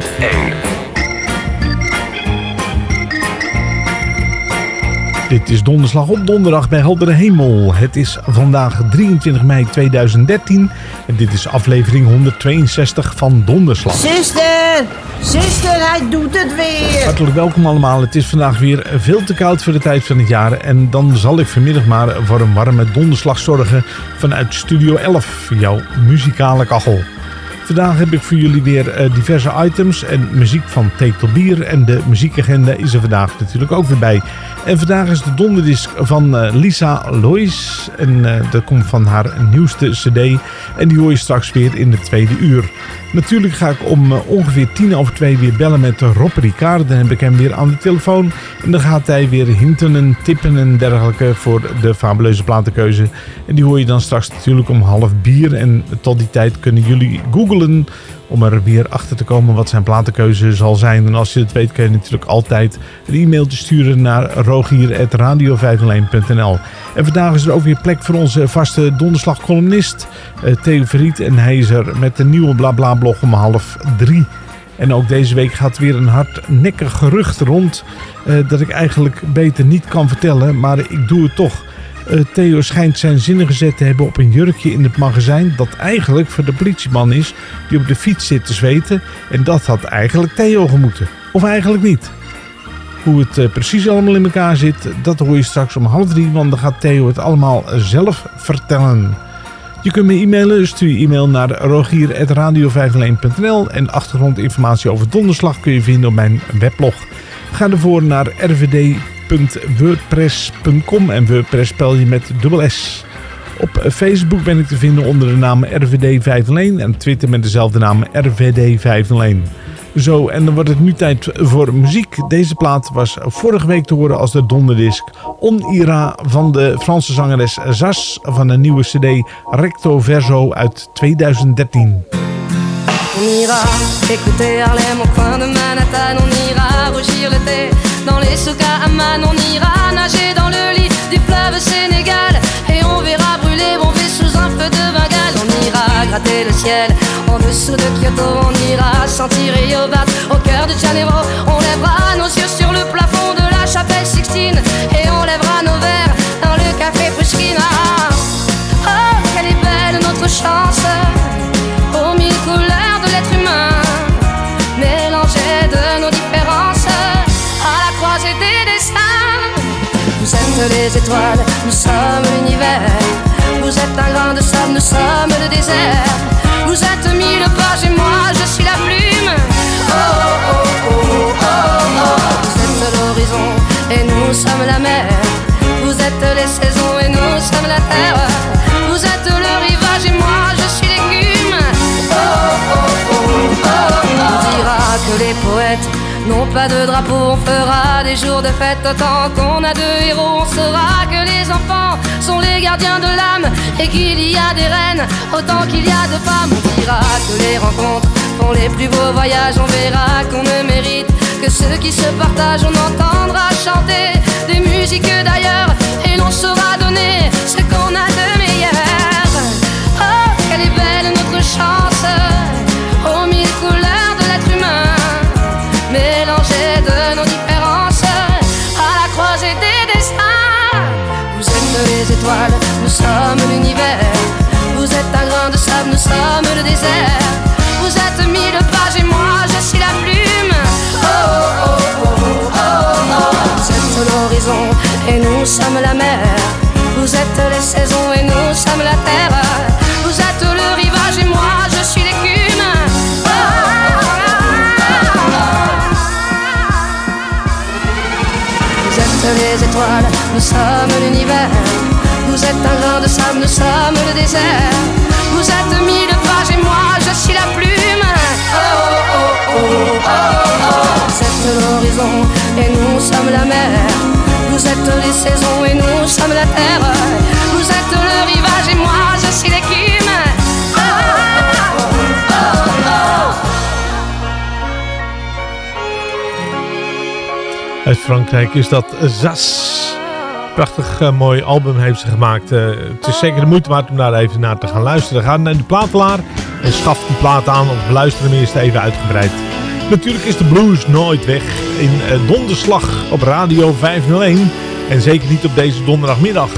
501. Dit is donderslag op donderdag bij heldere hemel. Het is vandaag 23 mei 2013 en dit is aflevering 162 van Donderslag. Zuster, zuster, hij doet het weer. Hartelijk welkom allemaal. Het is vandaag weer veel te koud voor de tijd van het jaar. En dan zal ik vanmiddag maar voor een warme donderslag zorgen vanuit Studio 11, jouw muzikale kachel. Vandaag heb ik voor jullie weer eh, diverse items en muziek van Tetel Bier. En de muziekagenda is er vandaag natuurlijk ook weer bij. En vandaag is de donderdisc van eh, Lisa Lois. En eh, dat komt van haar nieuwste cd. En die hoor je straks weer in het tweede uur. Natuurlijk ga ik om eh, ongeveer tien over twee weer bellen met Rob Ricard. Dan heb ik hem weer aan de telefoon. En dan gaat hij weer hinten en tippen en dergelijke voor de fabuleuze platenkeuze. En die hoor je dan straks natuurlijk om half bier. En tot die tijd kunnen jullie googlen om er weer achter te komen wat zijn platenkeuze zal zijn. En als je het weet kun je natuurlijk altijd een e-mailtje sturen naar rogier.radio501.nl En vandaag is er ook weer plek voor onze vaste donderslagcolumnist eh, Theo Verriet. En hij met de nieuwe BlaBla blog om half drie. En ook deze week gaat weer een hardnekkig gerucht rond eh, dat ik eigenlijk beter niet kan vertellen, maar ik doe het toch. Eh, Theo schijnt zijn zinnen gezet te hebben op een jurkje in het magazijn dat eigenlijk voor de politieman is die op de fiets zit te zweten. En dat had eigenlijk Theo gemoeten. Of eigenlijk niet. Hoe het eh, precies allemaal in elkaar zit, dat hoor je straks om half drie, want dan gaat Theo het allemaal zelf vertellen. Je kunt me e-mailen, stuur je e-mail naar rogier.radio501.nl en achtergrondinformatie over donderslag kun je vinden op mijn weblog. Ga ervoor naar rvd.wordpress.com en WordPress spel je met dubbel S. Op Facebook ben ik te vinden onder de naam RVD501 en Twitter met dezelfde naam RVD501. Zo, en dan wordt het nu tijd voor muziek. Deze plaat was vorige week te horen als de donderdisc On Ira van de Franse zangeres Zas van een nieuwe cd Recto Verso uit 2013. On ira écouter Harlem au coin de Manhattan. On ira rougir le thé dans les Amman. On ira nager dans le lit du fleuve Sénégal. Et on verra brûler bomber sous un feu de Bengale. On ira gratter le ciel en dessous de Kyoto. On ira sentir Rio au cœur de Janeiro. On lèvera nos yeux sur le plafond de la chapelle Sixtine. Et on lèvera nos verres dans le café Pushkin. Oh, quelle est belle notre chance êtes les étoiles, nous sommes l'univers. Vous êtes un grain de sable, nous sommes le désert. Vous êtes mille pages et moi je suis la plume. Oh oh oh oh oh. Vous êtes l'horizon et nous sommes la mer. Vous êtes les saisons et nous sommes la terre. Vous êtes le rivage et moi je suis l'écume. Oh oh oh oh oh. On dira que les poètes n'ont pas de drapeau. On fera des jours de fête autant qu'on a de héros. On saura que les enfants sont les gardiens de l'âme et qu'il y a des reines autant qu'il y a de femmes. On dira que les rencontres font les plus beaux voyages. On verra qu'on ne mérite que ceux qui se partagent. On entendra chanter des musiques d'ailleurs et l'on saura donner ce qu'on a de meilleur. Oh, quelle est belle notre chance Nous sommes l'univers. Vous êtes un grain de sable, nous sommes le désert. Vous êtes mille pages et moi je suis la plume. Oh oh, oh oh oh. Vous êtes l'horizon et nous sommes la mer. Vous êtes les saisons et nous sommes la terre. Vous êtes le rivage et moi je suis l'écume. Vous êtes les étoiles, nous sommes l'univers. Vous êtes un grain de sable, nous sommes le désert. Vous êtes mille pages et moi je suis la plume. Oh, oh, oh. Vous êtes l'horizon et nous sommes la mer. Vous êtes les saisons et nous sommes la terre. Vous êtes le rivage et moi je suis l'écume. Oh. Uit Frankrijk is dat Zas. Prachtig eh, mooi album heeft ze gemaakt. Eh, het is zeker de moeite waard om daar even naar te gaan luisteren. Ga naar de platelaar en schaf die plaat aan of beluister hem eerst even uitgebreid. Natuurlijk is de blues nooit weg in eh, donderslag op Radio 501. En zeker niet op deze donderdagmiddag.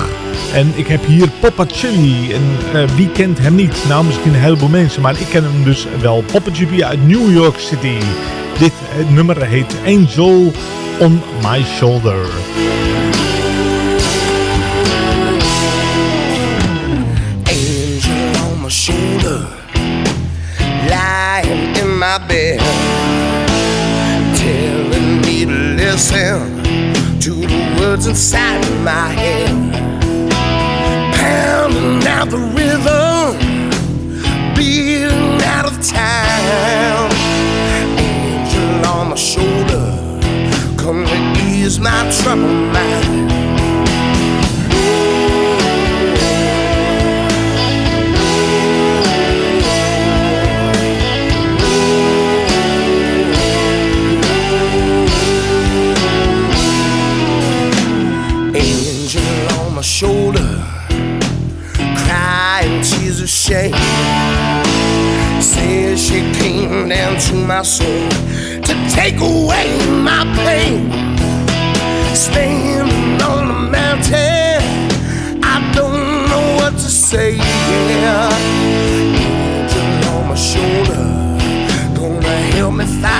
En ik heb hier Papa. En wie kent hem niet? Nou, misschien een heleboel mensen. Maar ik ken hem dus wel. Papa Chili uit New York City. Dit nummer heet Angel on My Shoulder. My bed, telling me to listen to the words inside my head, pounding out the rhythm, beating out of time. Angel on my shoulder, come to ease my troubled mind. Shoulder, crying tears of shame. Says she came down to my soul to take away my pain. Standing on the mountain, I don't know what to say. Angel on my shoulder, gonna help me find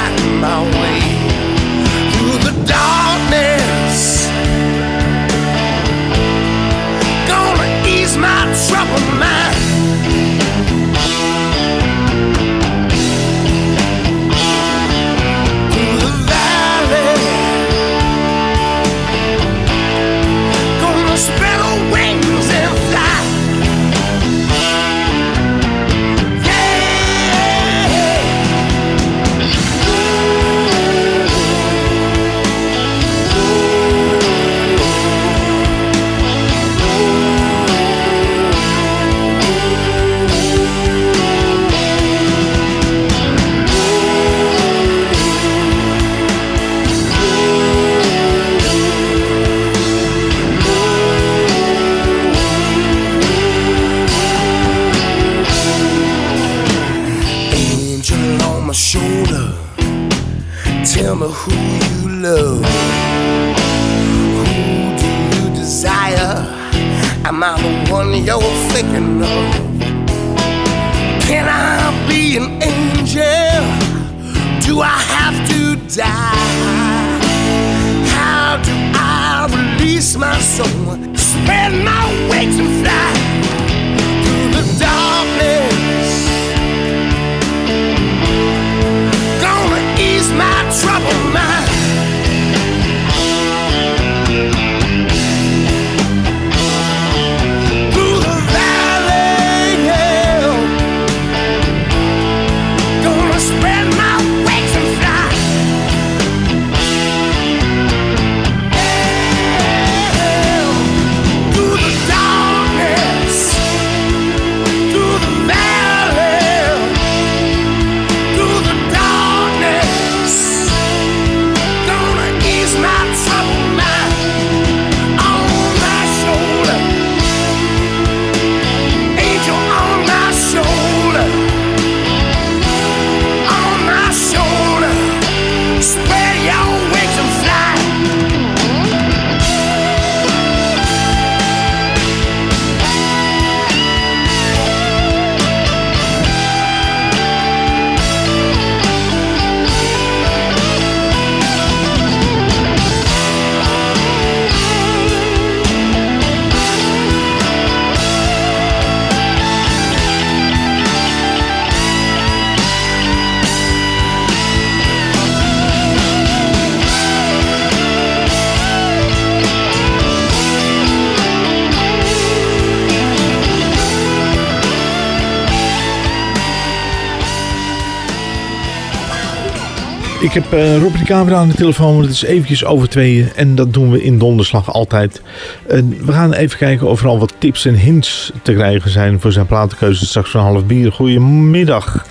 heb uh, Rob de camera aan de telefoon, het is eventjes over tweeën. En dat doen we in donderslag altijd. Uh, we gaan even kijken of er al wat tips en hints te krijgen zijn voor zijn platenkeuze straks van half bier. Goedemiddag.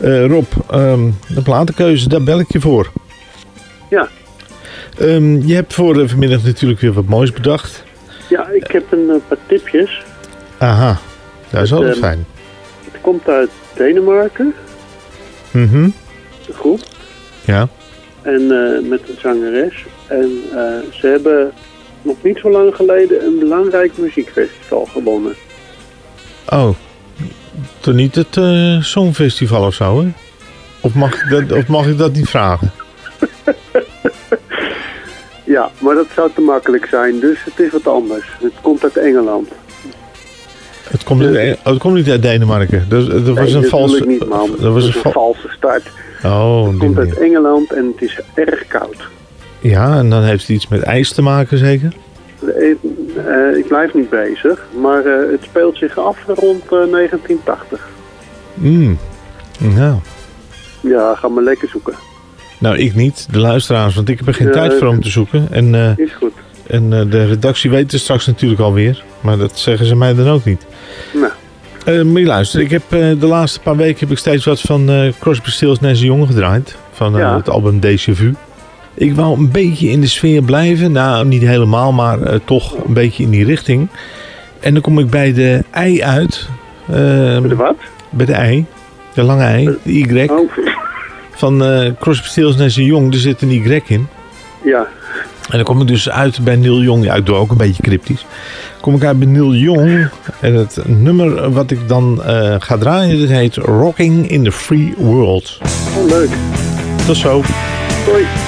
Uh, Rob, um, de platenkeuze, daar bel ik je voor. Ja. Um, je hebt voor de vanmiddag natuurlijk weer wat moois bedacht. Ja, ik heb een paar tipjes. Aha, dat is altijd fijn. Het komt uit Denemarken. Mhm. Ja. En uh, met een zangeres. En uh, ze hebben nog niet zo lang geleden een belangrijk muziekfestival gewonnen. Oh, toch niet het uh, Songfestival of zo, hè? Of mag, ik dat, of mag ik dat niet vragen? ja, maar dat zou te makkelijk zijn, dus het is wat anders. Het komt uit Engeland. Het komt, uit, oh, het komt niet uit Denemarken. Dat, dat nee, was een valse. Niet, man. Dat was een, een valse start. Oh, het komt uit Engeland en het is erg koud. Ja, en dan heeft het iets met ijs te maken, zeker? Ik, uh, ik blijf niet bezig, maar uh, het speelt zich af rond uh, 1980. Mm. Nou. Ja, ga maar lekker zoeken. Nou, ik niet, de luisteraars, want ik heb er geen tijd voor om te zoeken. En, is goed. En de redactie weet het straks natuurlijk alweer, maar dat zeggen ze mij dan ook niet. Nou. Uh, maar luister, ik heb, uh, de laatste paar weken heb ik steeds wat van uh, Crosby, Stills, Nash Young gedraaid. Van ja. het album Déjà Vu. Ik wou een beetje in de sfeer blijven. Nou, niet helemaal, maar toch een beetje in die richting. En dan kom ik bij de ei uit. bij de wat? Bij de ei. De lange ei, de Y. Oh. Van Crosby, Stills, Nash Young. Er zit een Y in. Ja. En dan kom ik dus uit bij Neil Young. Ja, ik doe ook een beetje cryptisch. Kom ik uit bij Neil Young. En het nummer wat ik dan uh, ga draaien, dat heet Rocking in the Free World. Oh, leuk. Tot zo. Hoi.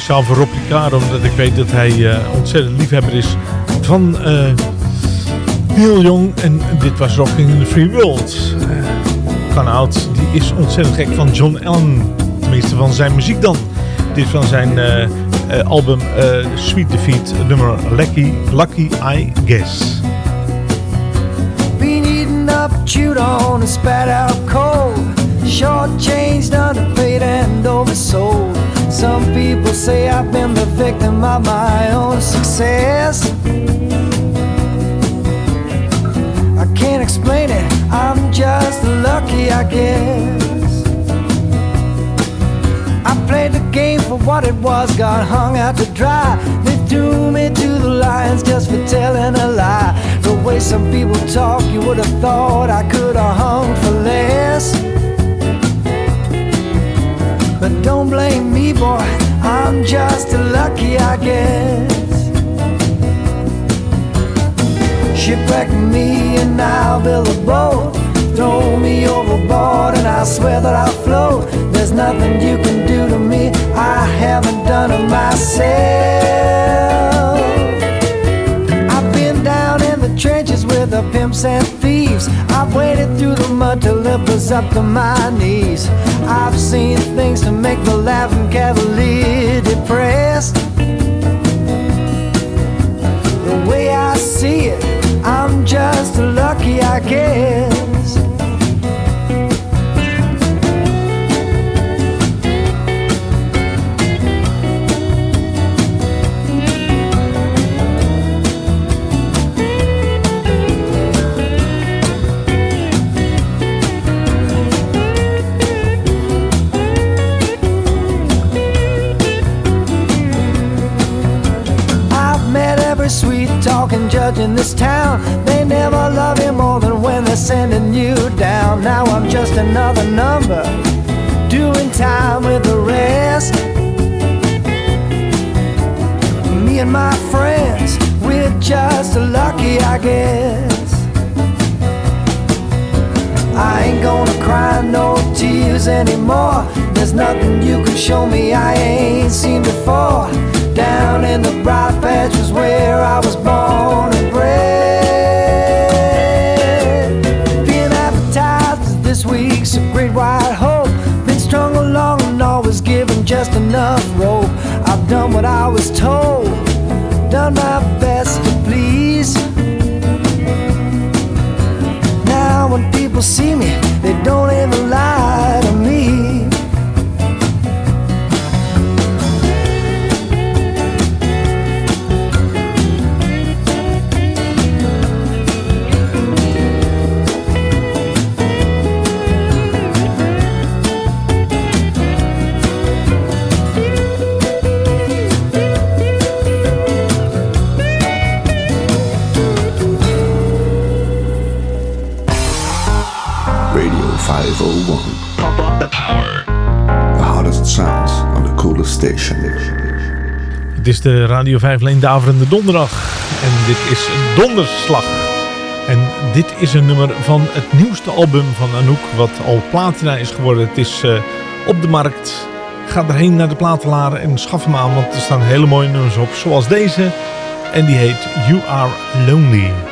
Speciaal voor Rob Ricard, omdat ik weet dat hij uh, ontzettend liefhebber is van uh, Neil Young. En dit was Rocking in the Free World. Kan oud, die is ontzettend gek van John Allen. Tenminste van zijn muziek dan. Dit van zijn album Sweet Defeat, nummer Lucky, Lucky I Guess. Been up, chewed on and spat out cold. Short changed, underpaid and oversold. Some people say I've been the victim of my own success. I can't explain it, I'm just lucky, I guess. I played the game for what it was, got hung out to dry. They threw me to the lions just for telling a lie. The way some people talk, you would have thought I could have hung for less. But don't blame me, boy, I'm just lucky, I guess. Shipwreck me and I'll build a boat. Throw me overboard and I swear that I'll float. There's nothing you can do to me, I haven't done it myself. I've been down in the trenches with the pimps and thieves. I've waded through the mud till it was up to my knees. I've seen things to make the laughing cavalier depressed. The way I see it, I'm just lucky, I guess. Guess. I ain't gonna cry no tears anymore. There's nothing you can show me I ain't seen before. Down in the bright patch was where I was born and bred. Being advertised as this week's a great white hope. Been strung along and always given just enough rope. I've done what I was told, done my best See me. Station. Het is de Radio 5 Leen Daverende Donderdag. En dit is Donderslag. En dit is een nummer van het nieuwste album van Anouk. Wat al platina is geworden. Het is uh, op de markt. Ga erheen naar de platenlaar en schaf hem aan. Want er staan hele mooie nummers op. Zoals deze. En die heet You Are Lonely.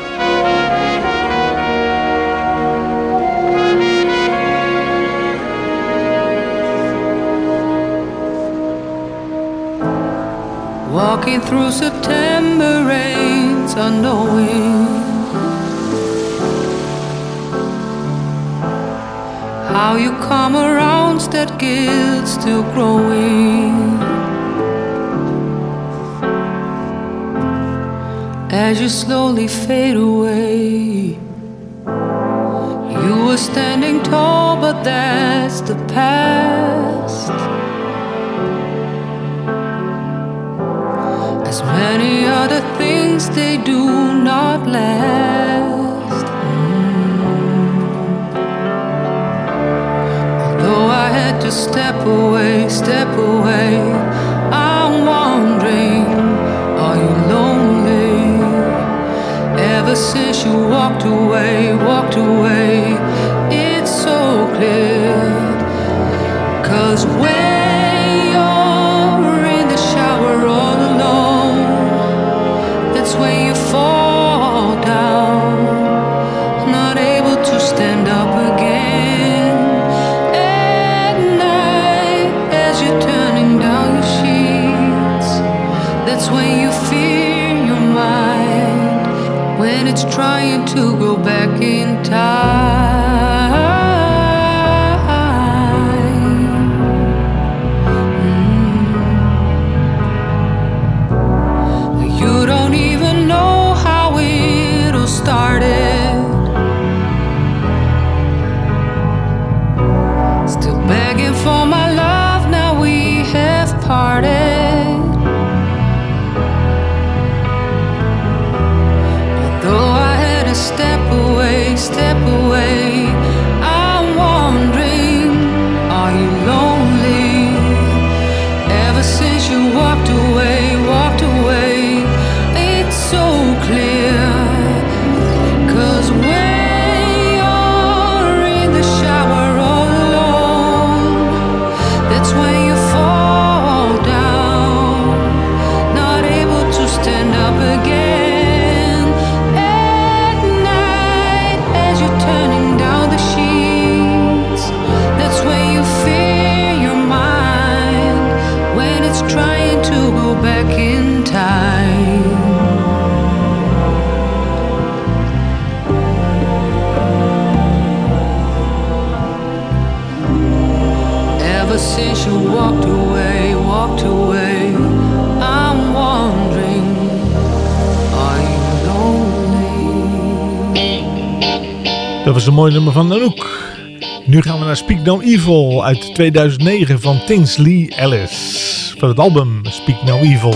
Walking through September rains unknowing How you come around that guilt still growing. As you slowly fade away You were standing tall but that's the past things, they do not last. Mm. Although I had to step away, step away, I'm wondering, are you lonely? Ever since you walked away, walked away, it's so clear. Cause when Trying to grow back in. Speak No Evil uit 2009 van Tinsley Ellis. Van het album Speak No Evil.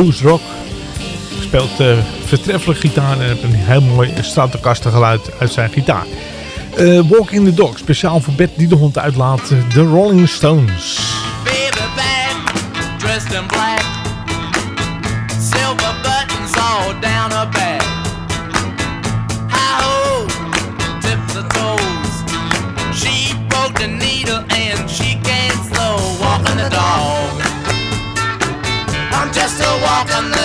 Blues rock. Speelt uh, vertreffelijk gitaar en heeft een heel mooi Stratocaster geluid uit zijn gitaar. Uh, Walking the Dog, speciaal voor Bert die de hond uitlaat, de Rolling Stones. Baby dressed in black, silver buttons all down. walk on the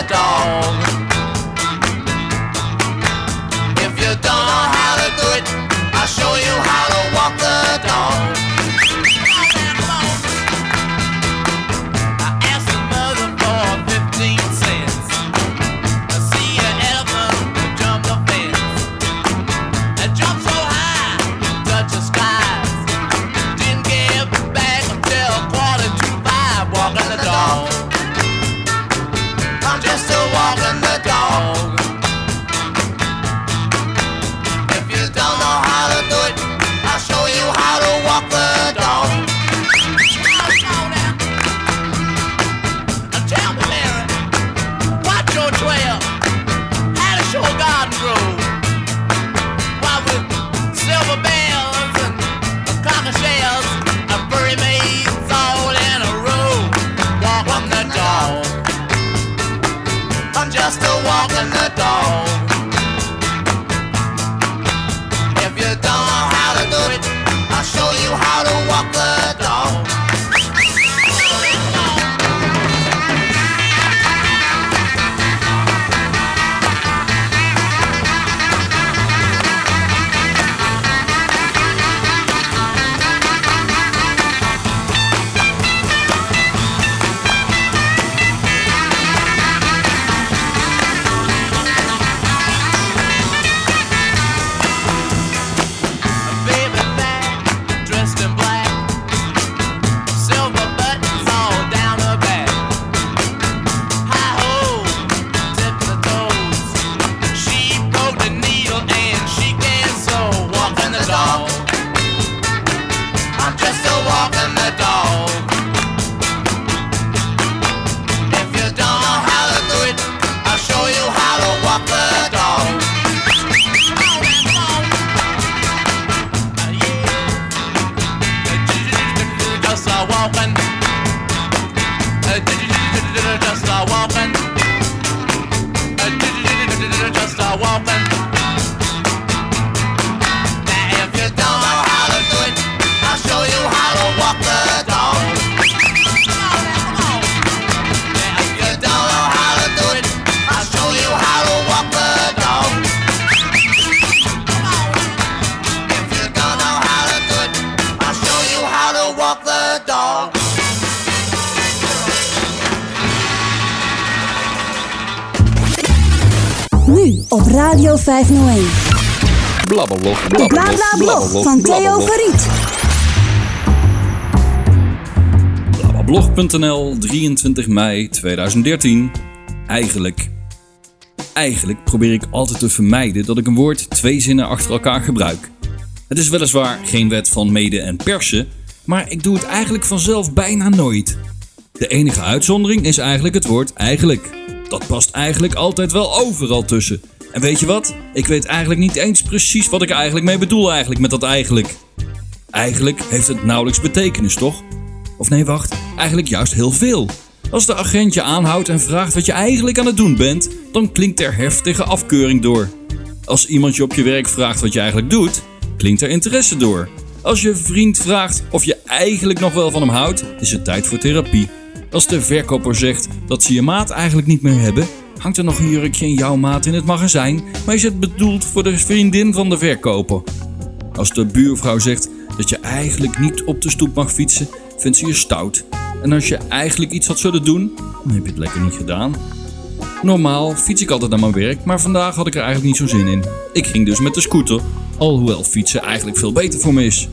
van Theo Verriet. Blog.nl 23 mei 2013. Eigenlijk. Eigenlijk probeer ik altijd te vermijden dat ik een woord twee zinnen achter elkaar gebruik. Het is weliswaar geen wet van mede en persen, maar ik doe het eigenlijk vanzelf bijna nooit. De enige uitzondering is eigenlijk het woord eigenlijk. Dat past eigenlijk altijd wel overal tussen. En weet je wat? Ik weet eigenlijk niet eens precies wat ik eigenlijk mee bedoel eigenlijk met dat eigenlijk. Eigenlijk heeft het nauwelijks betekenis, toch? Of nee, wacht, eigenlijk juist heel veel. Als de agent je aanhoudt en vraagt wat je eigenlijk aan het doen bent, dan klinkt er heftige afkeuring door. Als iemand je op je werk vraagt wat je eigenlijk doet, klinkt er interesse door. Als je vriend vraagt of je eigenlijk nog wel van hem houdt, is het tijd voor therapie. Als de verkoper zegt dat ze je maat eigenlijk niet meer hebben, hangt er nog een jurkje in jouw maat in het magazijn, maar is het bedoeld voor de vriendin van de verkoper. Als de buurvrouw zegt dat je eigenlijk niet op de stoep mag fietsen, vindt ze je stout. En als je eigenlijk iets had zullen doen, dan heb je het lekker niet gedaan. Normaal fiets ik altijd naar mijn werk, maar vandaag had ik er eigenlijk niet zo zin in. Ik ging dus met de scooter, alhoewel fietsen eigenlijk veel beter voor me is.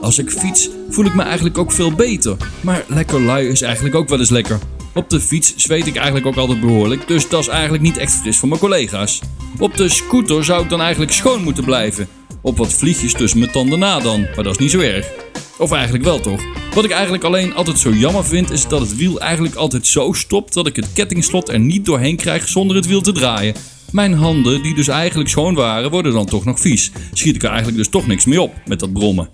Als ik fiets, voel ik me eigenlijk ook veel beter. Maar lekker lui is eigenlijk ook wel eens lekker. Op de fiets zweet ik eigenlijk ook altijd behoorlijk, dus dat is eigenlijk niet echt fris voor mijn collega's. Op de scooter zou ik dan eigenlijk schoon moeten blijven. Op wat vliegjes tussen mijn tanden na dan, maar dat is niet zo erg. Of eigenlijk wel toch? Wat ik eigenlijk alleen altijd zo jammer vind is dat het wiel eigenlijk altijd zo stopt dat ik het kettingslot er niet doorheen krijg zonder het wiel te draaien. Mijn handen, die dus eigenlijk schoon waren, worden dan toch nog vies. Schiet ik er eigenlijk dus toch niks mee op met dat brommen.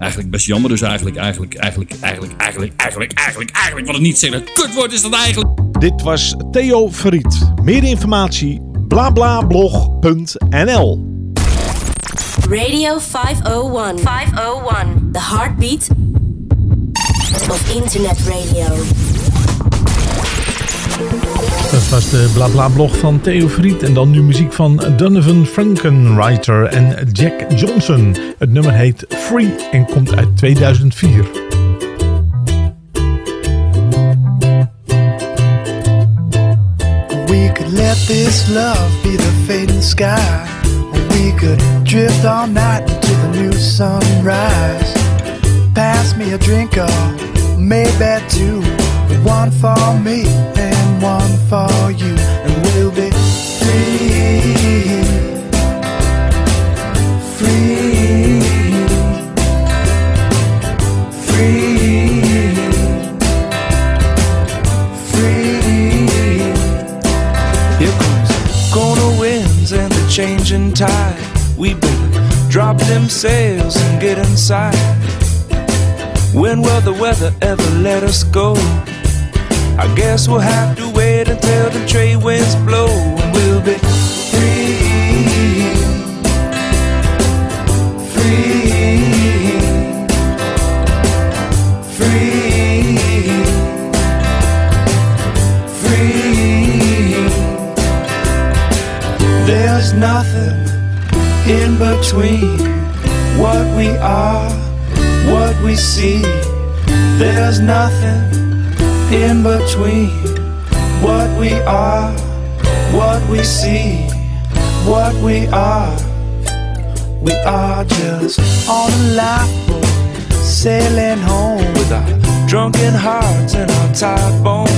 Eigenlijk best jammer, dus eigenlijk, eigenlijk, eigenlijk, eigenlijk, eigenlijk, eigenlijk, eigenlijk, eigenlijk, wat het niet zeggen. Kutwoord is dat eigenlijk. Dit was Theo Verriet. Meer informatie blablablog.nl Radio 501. 501. The heartbeat of internet radio. Dat was de blabla-blog van Theo Verriet. En dan nu muziek van Donovan Frankenwriter en Jack Johnson. Het nummer heet Free en komt uit 2004. We could let this love be the fading sky. We could drift all night into the new sunrise. Pass me a drink or maybe two. One for me one for you. And we'll be free. Free. Free. Free. Here comes corner winds and the changing tide. We better drop them sails and get inside. When will the weather ever let us go? I guess we'll have to wait until the trade winds blow and we'll be free. Free. Free. Free. There's nothing in between what we are, what we see. There's nothing in between what we are, what we see, what we are. We are just on a lifeboat, sailing home with our drunken hearts and our tired bones.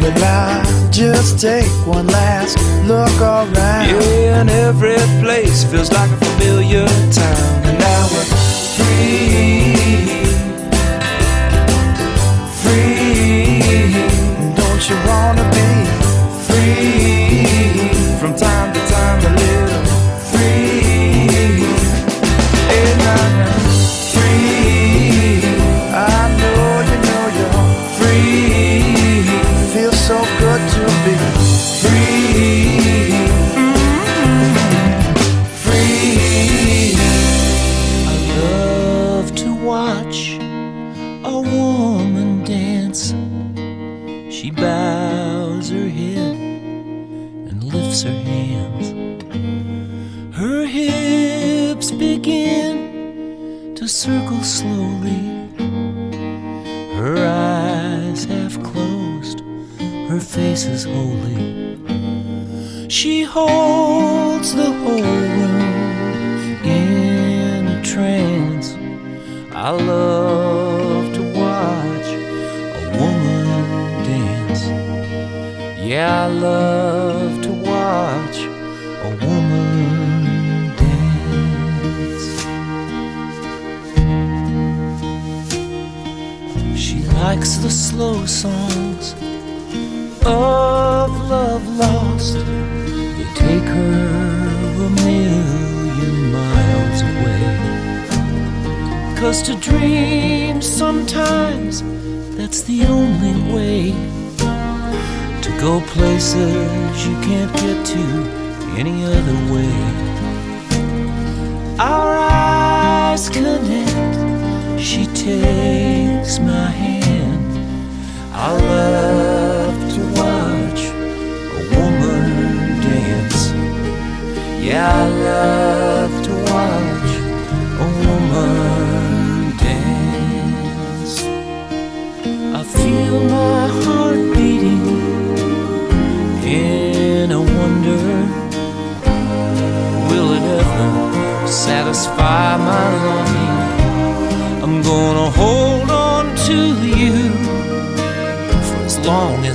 Will I just take one last look around? Yeah, and every place feels like a familiar town. And now we're free. You wanna be free? From time circle slowly. Her eyes half closed, her face is holy. She holds the whole room in a trance. I love to watch a woman dance. Yeah, I love slow songs of love lost. They take her a million miles away. Cause to dream sometimes that's the only way to go places you can't get to any other way. Our eyes connect, she takes my hand. I love to watch a woman dance. Yeah, I love to watch a woman dance. I feel my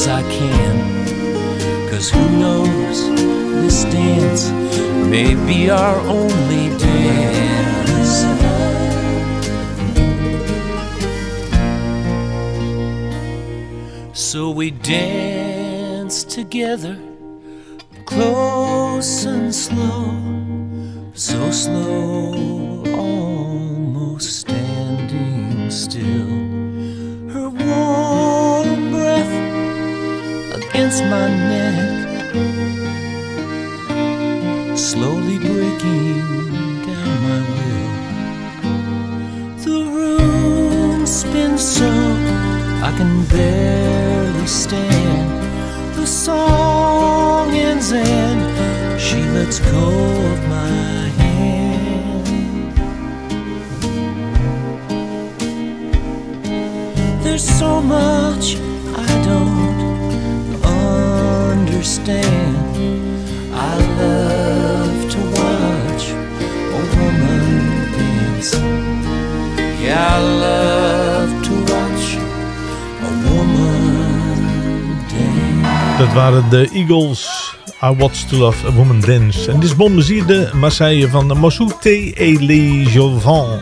as I can. Cause who knows, this dance may be our only dance. So we dance together, close and slow, so slow. Barely stand. The song ends and she lets go of my hand. There's so much I don't understand. Dat waren de Eagles. I Watch to Love a Woman Dance. En dit is Bon Plaisir de Marseille van Mosouté et les Jovans.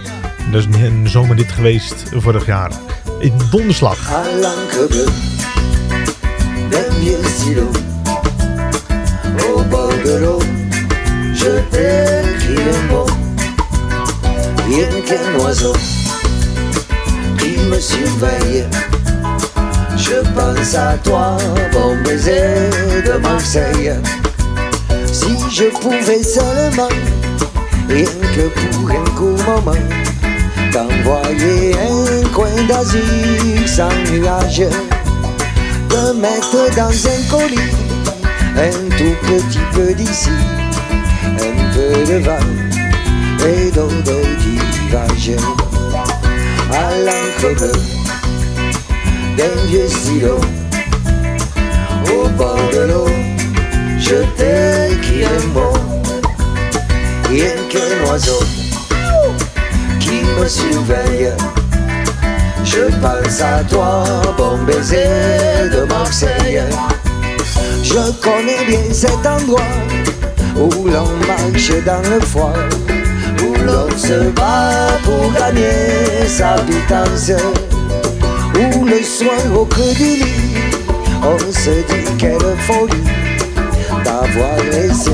Dat is een zomer dit geweest vorig jaar. In donderslag. À l'encre bleue stylo Au bord de l'eau Je t'écris un mot Rien qu'un oiseau Qui Je pense à toi. Bon baiser de Marseille. Si je pouvais seulement Rien que pour un court moment T'envoyer un coin d'Asie sans nuage Te mettre dans un colis Un tout petit peu d'ici Un peu de vin et d'eau de rivage. À l'encre bleue d'un vieux stylo Au bord de l'eau Je t'écris un mot Rien qu'un oiseau qui me surveille. Je pense à toi, bon baiser de Marseille. Je connais bien cet endroit où l'on marche dans le froid, où l'on se bat pour gagner sa pitance, où le soir au creux du lit, on se dit quelle folie d'avoir laissé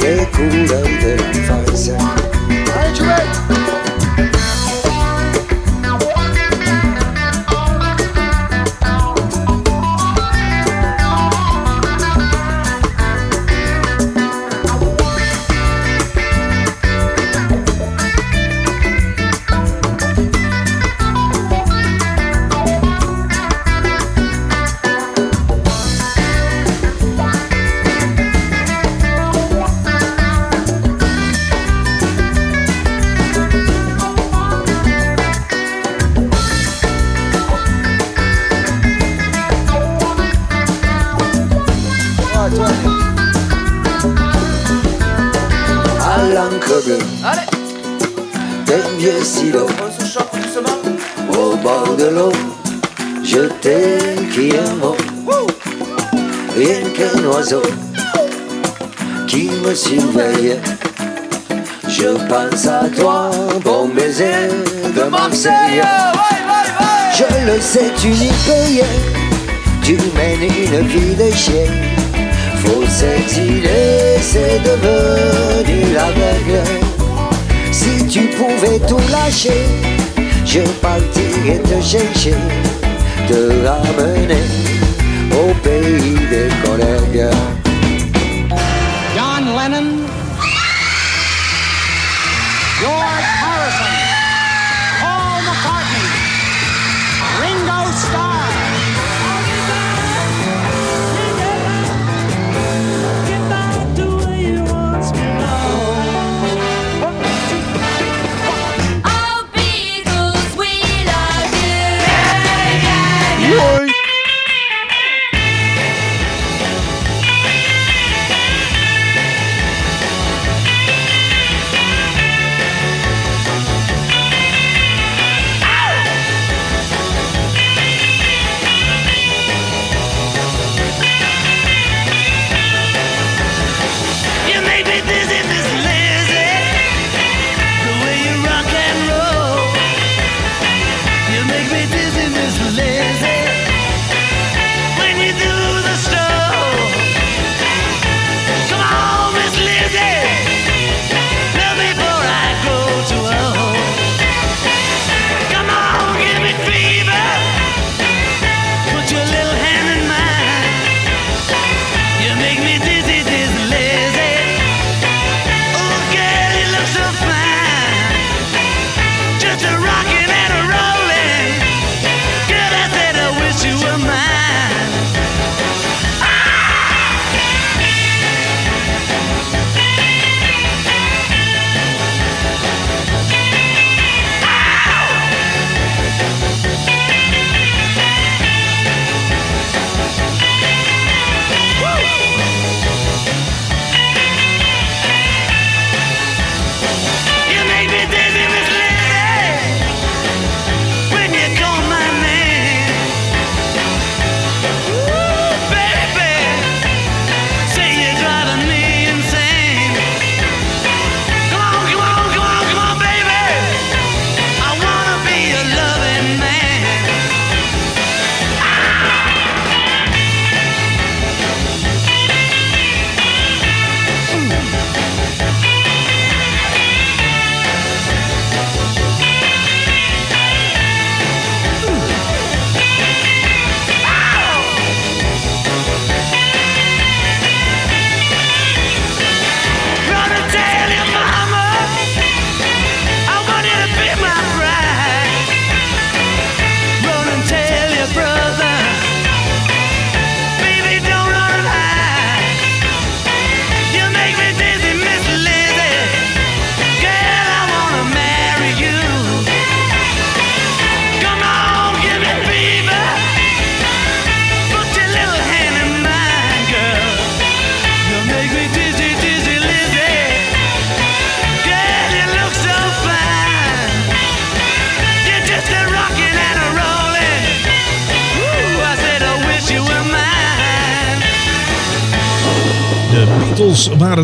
les couleurs de l'enfance. Allez, surveille. Je pense à toi, bon baiser de Marseille. Je le sais, tu n'y rien, tu mènes une vie de chien. Faut s'exiler, c'est devenu la règle. Si tu pouvais tout lâcher, je partirais te chercher, te ramener au pays des collègues.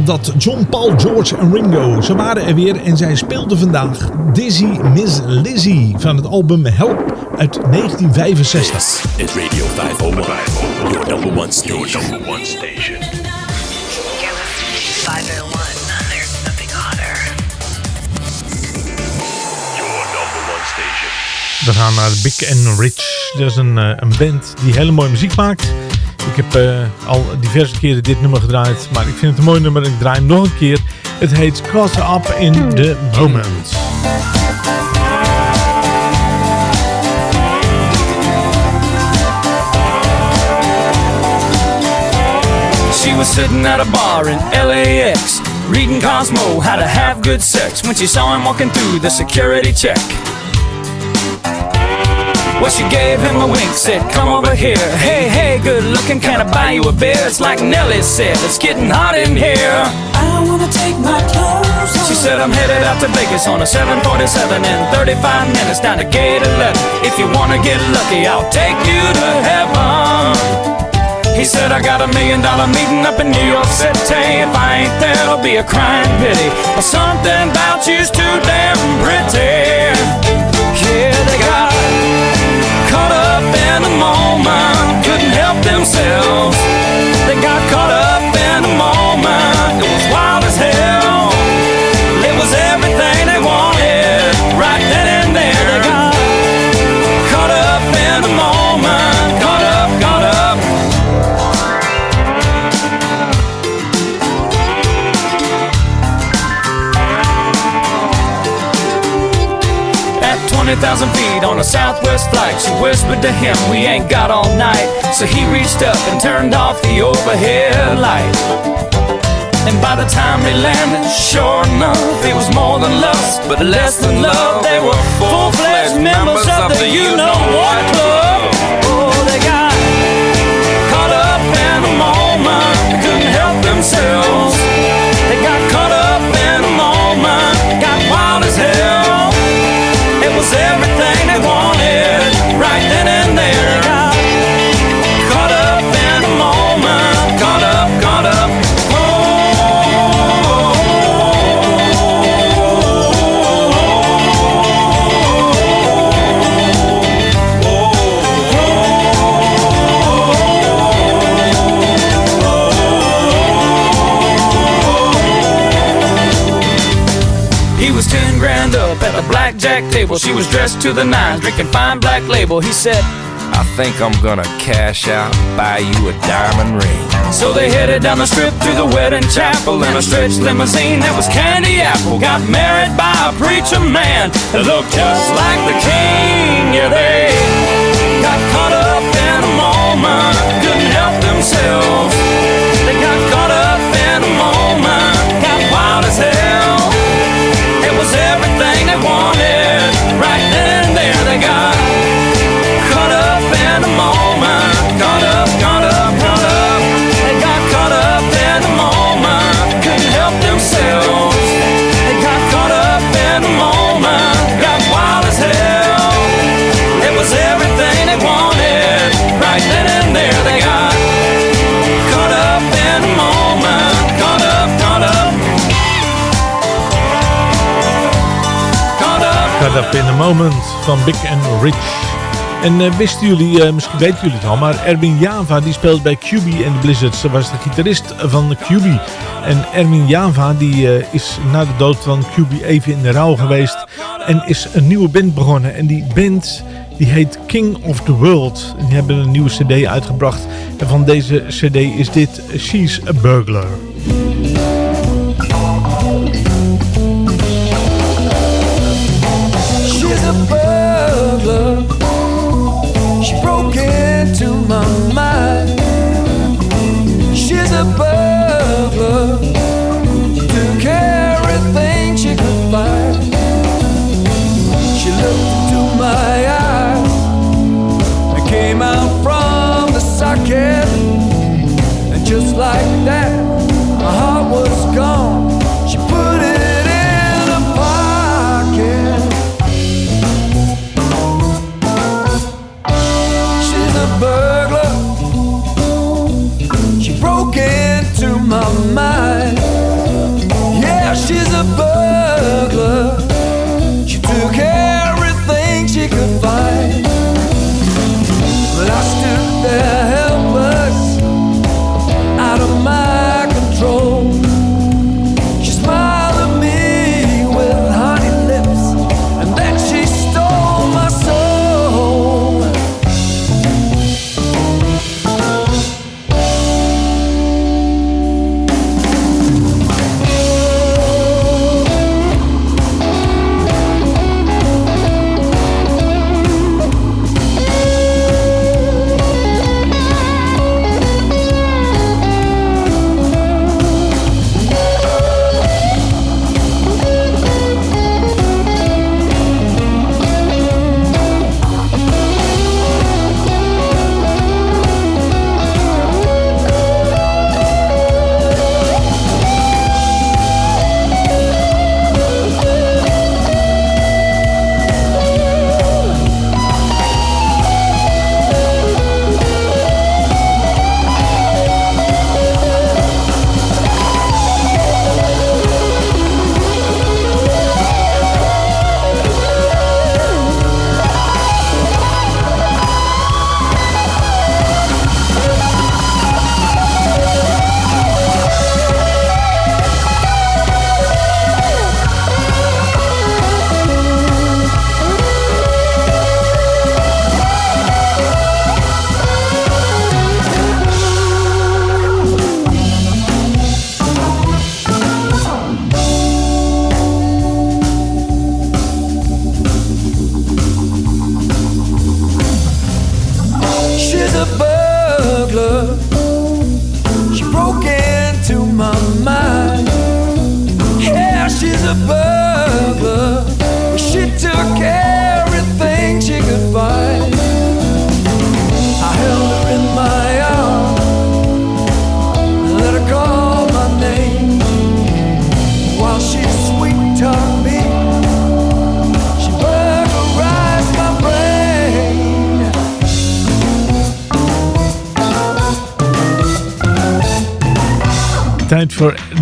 Dat John, Paul, George en Ringo. Ze waren er weer en zij speelden vandaag Dizzy Miss Lizzy van het album Help uit 1965. It's Radio 501, your number one station. Your number one station. We gaan naar Big and Rich. Dat is een, eh, een band die hele mooie muziek maakt. Ik heb eh, al diverse keren dit nummer gedraaid, maar ik vind het een mooi nummer en ik draai hem nog een keer. Het heet Caught Up in the Moment. She was sitting at a bar in LAX, reading Cosmo how to have good sex when she saw him walking through the security check. Well, she gave him a wink, said, Come over here. Hey, hey, good looking, can I buy you a beer? It's like Nelly said, It's getting hot in here. I wanna take my clothes off. She said, I'm headed out to Vegas on a 747 in 35 minutes down to gate 11. If you wanna get lucky, I'll take you to heaven. He said, I got a million dollar meeting up in New York City. If I ain't there, it'll be a crying pity. Well, something about you's too damn pretty. Yeah, they got moment, couldn't help themselves. They got caught up in the moment, it was wild as hell. It was everything they wanted, right then and there. They got caught up in the moment, caught up, caught up. At 20,000 feet on a southwest flight, she whispered to him, We ain't got all night. So he reached up and turned off the overhead light. And by the time they landed, sure enough, it was more than lust, but less than love. They were full fledged members of the You Know What Club. Oh, they got caught up in the moment, couldn't help themselves. Blackjack table. She was dressed to the nines, drinking fine black label. He said, I think I'm gonna cash out, buy you a diamond ring. So they headed down the strip to the wedding chapel in a stretch limousine that was candy apple. Got married by a preacher man that looked just like the king. Yeah, they got caught up in a moment, couldn't help themselves. Caught up. In a Moment van Big and Rich. En eh, wisten jullie, eh, misschien weten jullie het al, maar Erwin Java die speelt bij QB en de Blizzards. Was de gitarist van QB. En Erwin Java die eh, is na de dood van QB even in de rouw geweest en is een nieuwe band begonnen. En die band die heet King of the World. En die hebben een nieuwe cd uitgebracht. En van deze cd is dit She's a Burglar.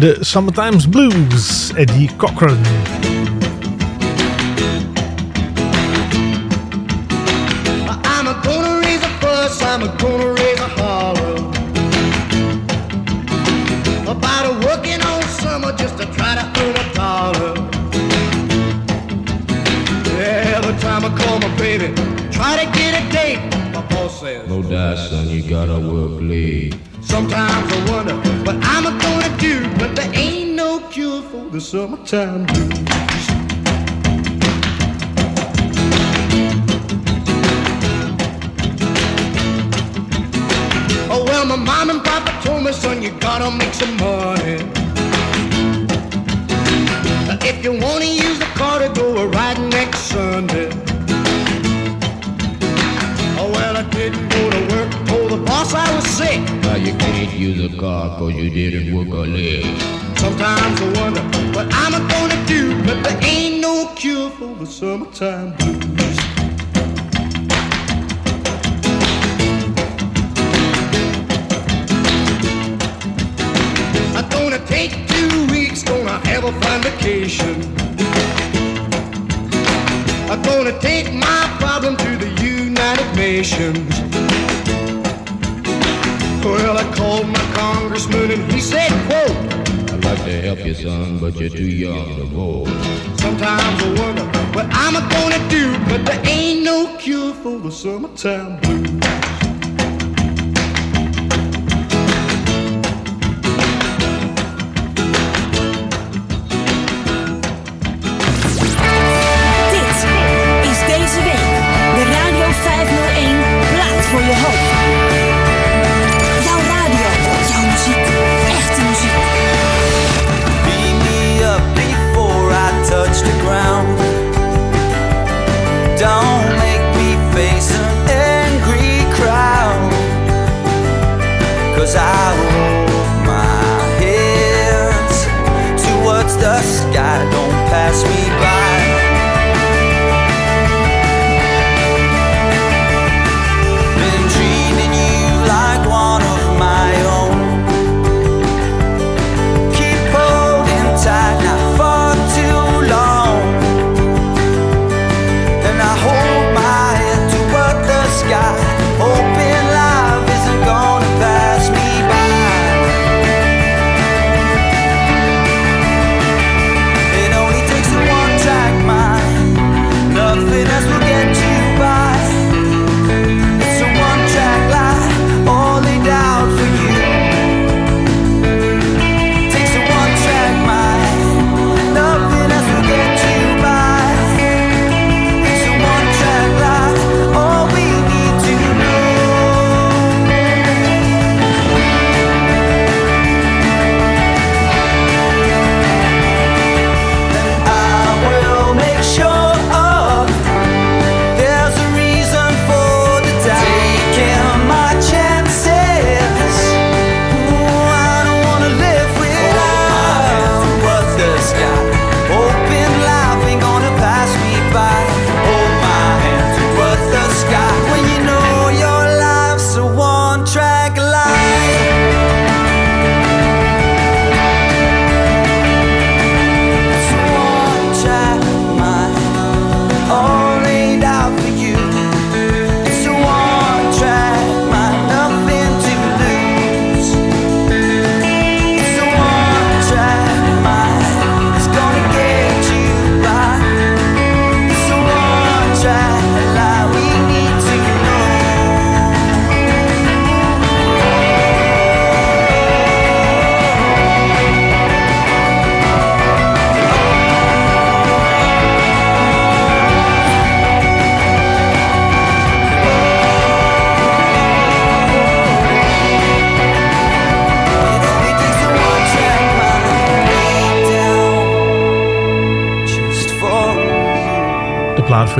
De Summertimes Blues, Eddie Cochran. My time.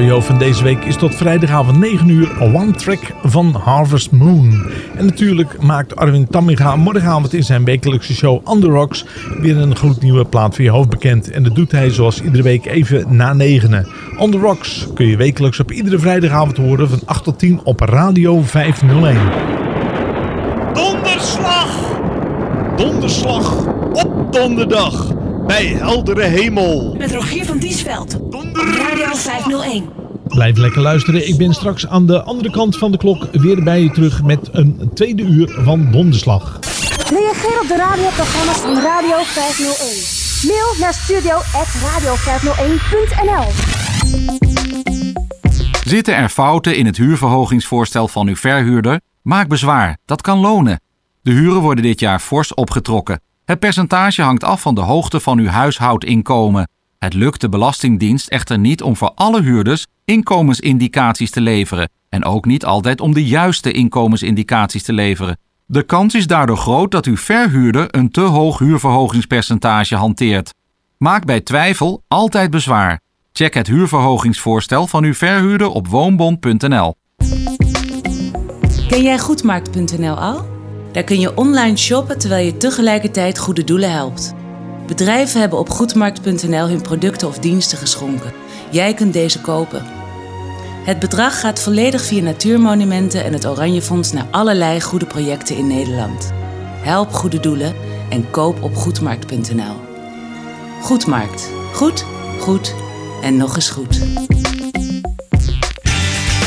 Jou van deze week is tot vrijdagavond 9 uur One Track van Harvest Moon. En natuurlijk maakt Arwin Tamminga morgenavond in zijn wekelijkse show On The Rocks weer een gloednieuwe plaat voor je hoofd bekend. En dat doet hij zoals iedere week even na negenen. On The Rocks kun je wekelijks op iedere vrijdagavond horen van 8 tot 10 op Radio 501. Donderslag! Donderslag op donderdag bij heldere hemel. Met Rogier van Diesveld. Op Radio 501. Blijf lekker luisteren. Ik ben straks aan de andere kant van de klok weer bij je terug met een tweede uur van Donderslag. Reageer op de radioprogramma's van Radio 501. Mail naar studio.radio501.nl Zitten er fouten in het huurverhogingsvoorstel van uw verhuurder? Maak bezwaar, dat kan lonen. De huren worden dit jaar fors opgetrokken. Het percentage hangt af van de hoogte van uw huishoudinkomen. Het lukt de Belastingdienst echter niet om voor alle huurders inkomensindicaties te leveren en ook niet altijd om de juiste inkomensindicaties te leveren. De kans is daardoor groot dat uw verhuurder een te hoog huurverhogingspercentage hanteert. Maak bij twijfel altijd bezwaar. Check het huurverhogingsvoorstel van uw verhuurder op woonbond.nl. Ken jij Goedmarkt.nl al? Daar kun je online shoppen terwijl je tegelijkertijd goede doelen helpt. Bedrijven hebben op Goedmarkt.nl hun producten of diensten geschonken. Jij kunt deze kopen. Het bedrag gaat volledig via Natuurmonumenten en het Oranje Fonds naar allerlei goede projecten in Nederland. Help goede doelen en koop op Goedmarkt.nl. Goedmarkt. Goed, goed en nog eens goed.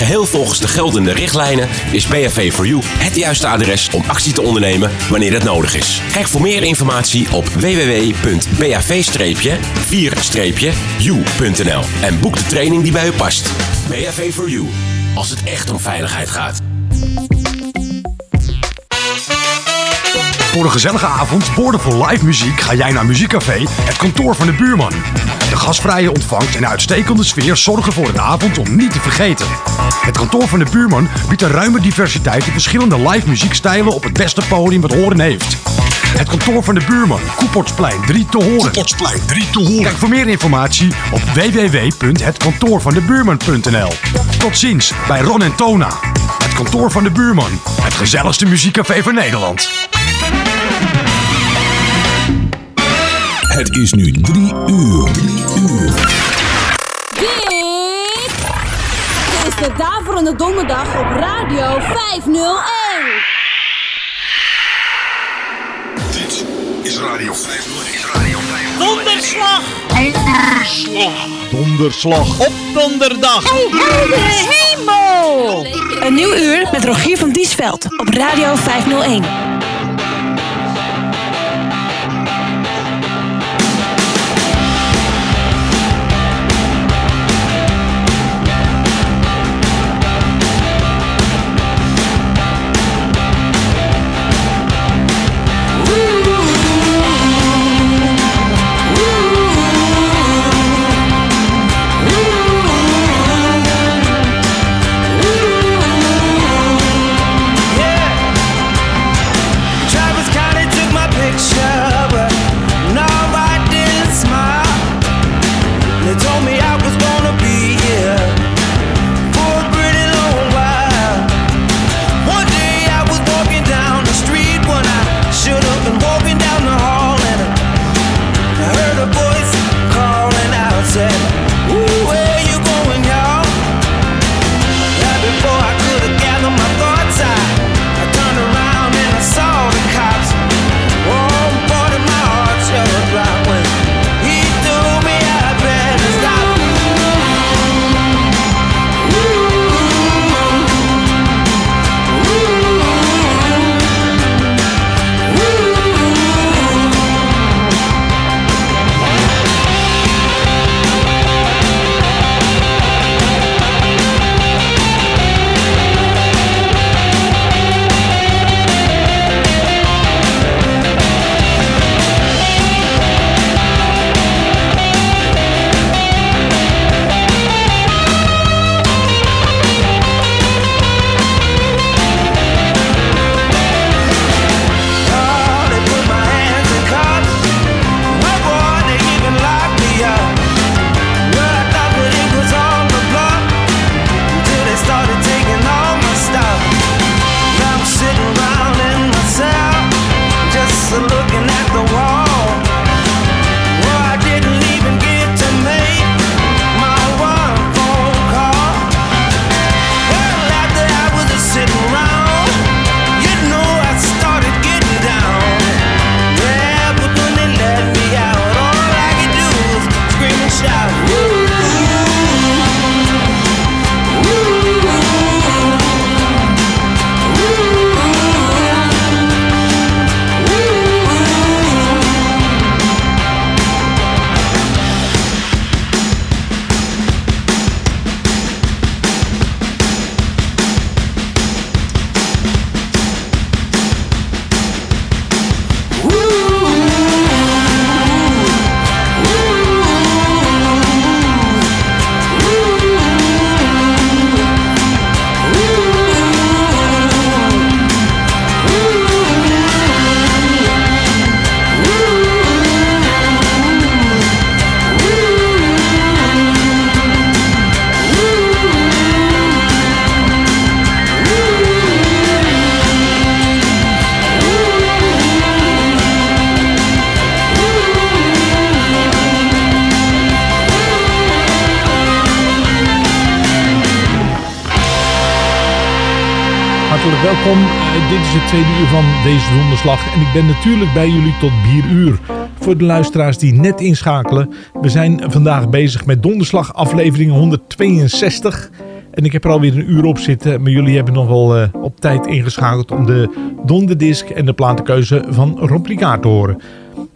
Geheel volgens de geldende richtlijnen is BHV for You het juiste adres om actie te ondernemen wanneer het nodig is. Kijk voor meer informatie op www.bav-4-u.nl en boek de training die bij u past. BHV for You, als het echt om veiligheid gaat. Voor een gezellige avond, boordevol live muziek, ga jij naar Muziekcafé, het kantoor van de buurman. De gastvrije ontvangst en uitstekende sfeer zorgen voor een avond om niet te vergeten. Het kantoor van de buurman biedt een ruime diversiteit in verschillende live muziekstijlen op het beste podium wat horen heeft. Het kantoor van de buurman, Koeportsplein 3 te horen. Koeportsplein 3 te horen. Kijk voor meer informatie op www.hetkantoorvandebuurman.nl. Tot ziens bij Ron en Tona. Het kantoor van de buurman, het gezelligste muziekcafé van Nederland. Het is nu drie uur. Drie uur. Dit is de Daverende Donderdag op Radio 501. Dit is Radio 501. Donderslag! Donderslag! Donderslag op donderdag! Hey, hemel! Een nieuw uur met Rogier van Diesveld op Radio 501. En ik ben natuurlijk bij jullie tot bieruur. Voor de luisteraars die net inschakelen, we zijn vandaag bezig met donderslag aflevering 162. En ik heb er alweer een uur op zitten, maar jullie hebben nog wel eh, op tijd ingeschakeld om de donderdisc en de platenkeuze van Rob te horen.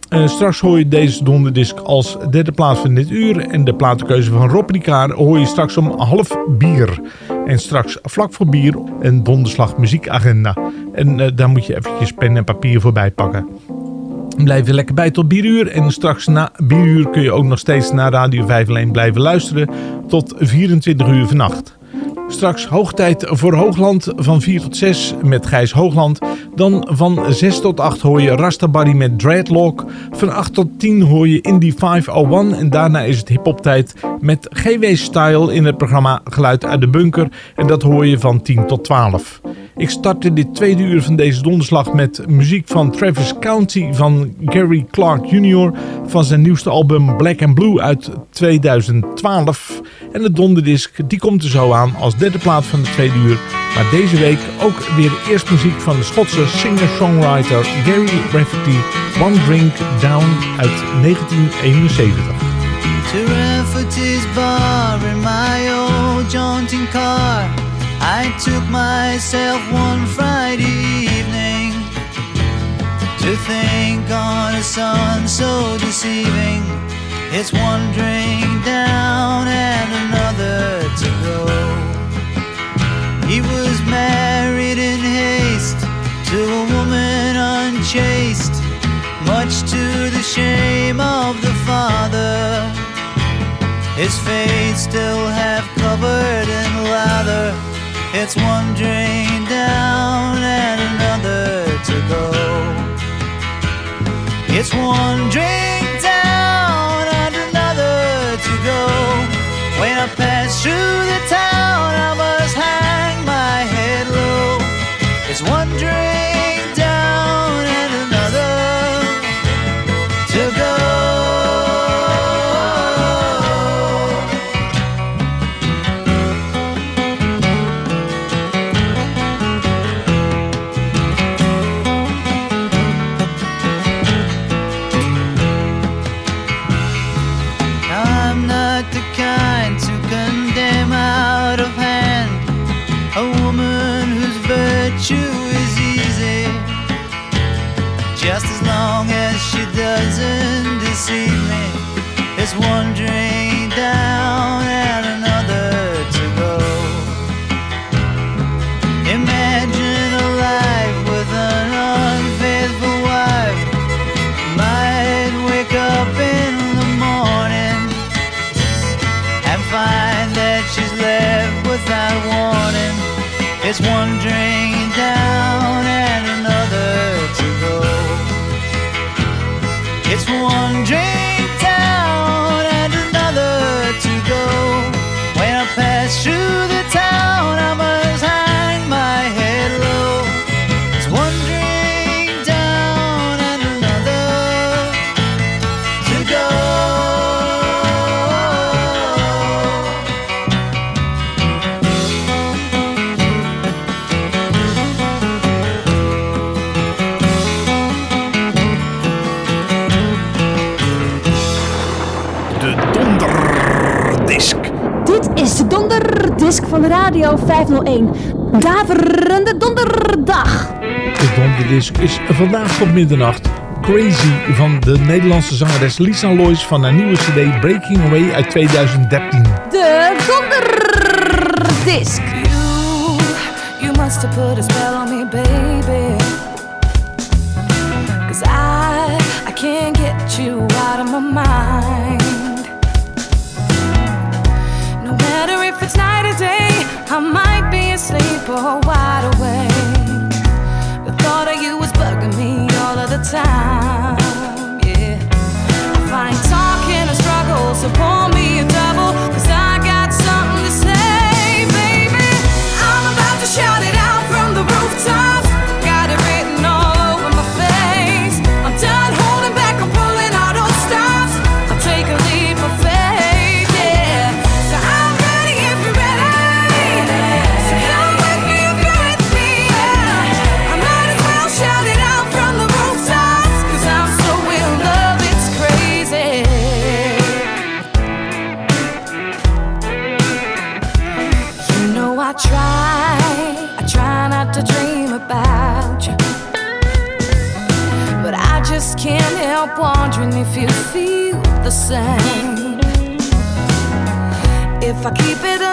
Eh, straks hoor je deze donderdisc als derde plaats van dit uur. En de platenkeuze van Rob hoor je straks om half bier. En straks vlak voor bier een donderslag muziekagenda. En eh, daar moet je eventjes pen en papier voorbij pakken. Blijf er lekker bij tot bieruur. En straks na bieruur kun je ook nog steeds naar Radio 5 alleen blijven luisteren. Tot 24 uur vannacht. Straks hoogtijd voor Hoogland van 4 tot 6 met Gijs Hoogland. Dan van 6 tot 8 hoor je Rastabari met Dreadlock. Van 8 tot 10 hoor je Indie 501. En daarna is het hip-hop tijd met GW Style in het programma Geluid uit de Bunker. En dat hoor je van 10 tot 12. Ik startte dit tweede uur van deze donderslag met muziek van Travis County van Gary Clark Jr. van zijn nieuwste album Black and Blue uit 2012. En de donderdisc die komt er zo aan als derde plaat van de tweede uur. Maar deze week ook weer eerst muziek van de Schotse singer-songwriter Gary Rafferty, One Drink Down uit 1971. To Rafferty's bar in my old jaunting car I took myself one Friday evening To think on a sun so deceiving. It's one drink down and another to go. He was married in haste To a woman unchaste Much to the shame of the father. His face still half covered in lather. It's one drain down and another to go. It's one drink down and another to go. When I pass through the town, I must Donderdisc is vandaag tot middernacht. Crazy van de Nederlandse zangeres Lisa Lois van haar nieuwe cd Breaking Away uit 2013. De donderdisc. You must have put a spell on me, baby. side. If I keep it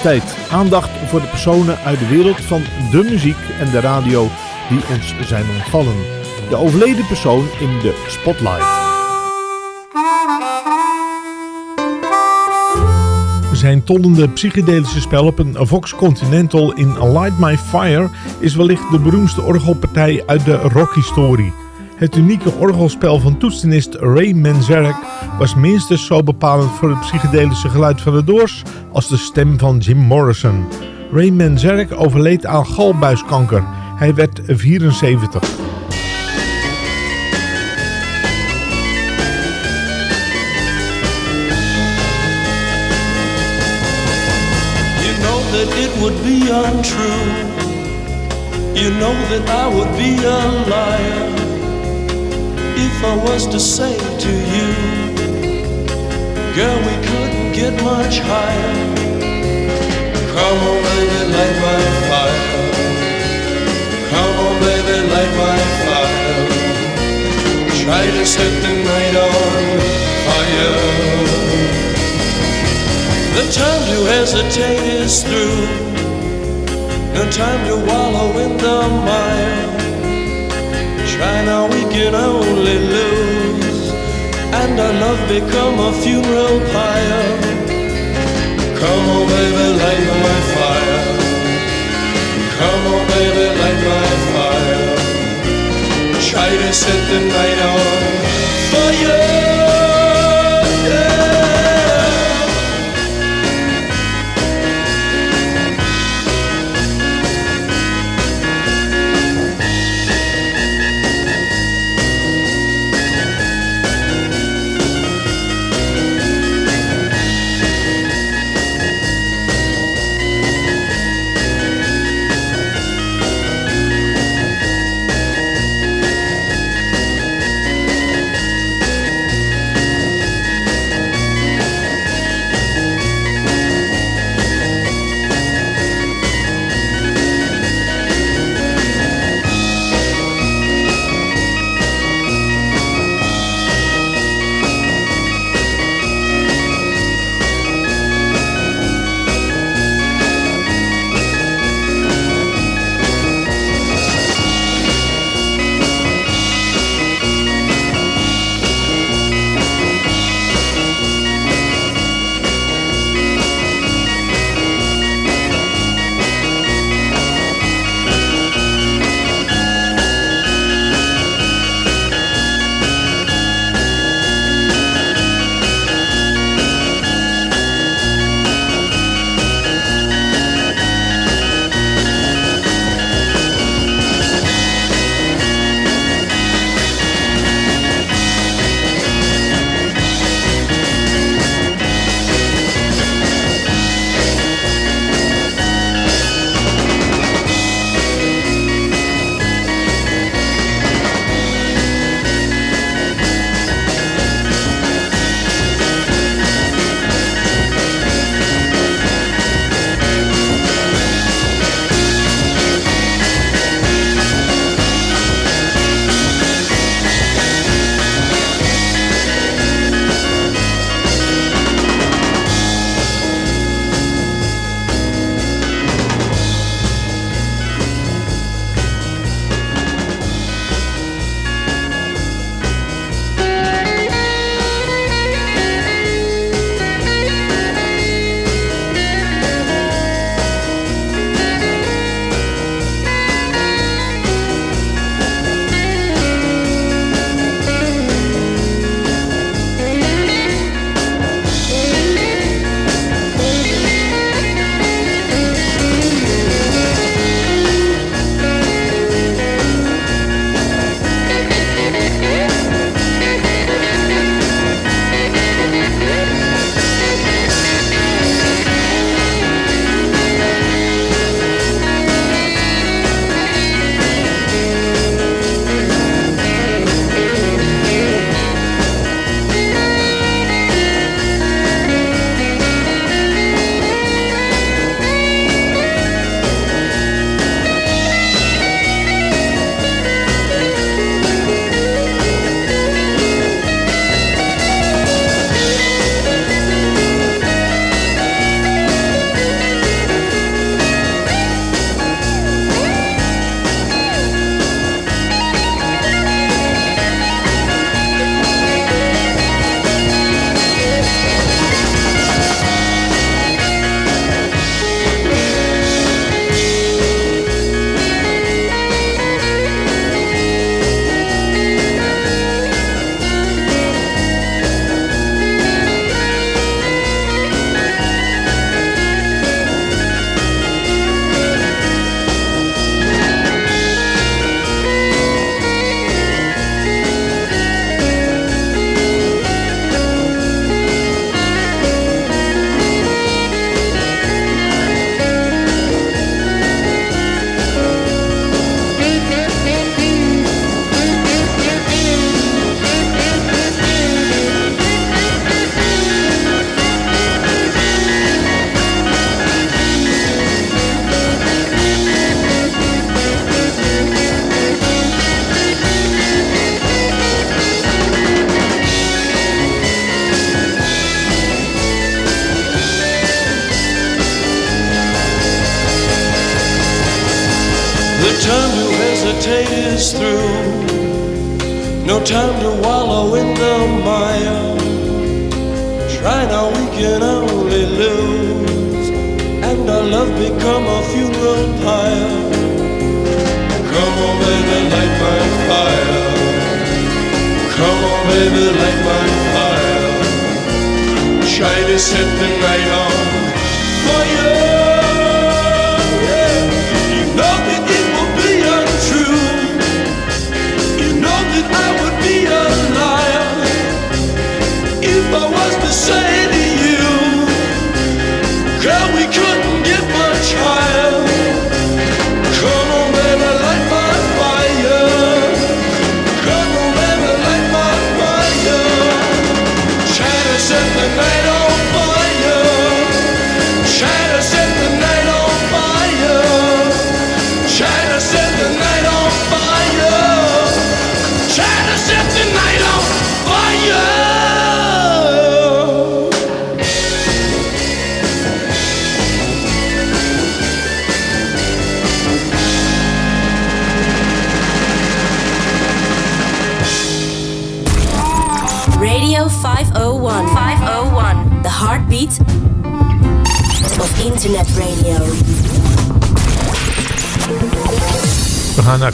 tijd. Aandacht voor de personen uit de wereld van de muziek en de radio die ons zijn ontvallen. De overleden persoon in de spotlight. Zijn tollende psychedelische spel op een Vox Continental in Light My Fire is wellicht de beroemdste orgelpartij uit de rockhistorie. Het unieke orgelspel van toetsenist Ray Manzarek was minstens zo bepalend voor het psychedelische geluid van de Doors als de stem van Jim Morrison. Ray Manzarek overleed aan galbuiskanker. Hij werd 74. You know that it would be untrue. You know that I would be a liar if I was to say to you, Girl, we couldn't get much higher. Come on, baby, light my fire. Come on, baby, light my fire. Try to set the night on fire. The time to hesitate is through. No time to wallow in the mire. Try now, we can only lose. And our love become a funeral pyre. Come on, baby, light my fire. Come on, baby, light my fire. Try to set the night on fire.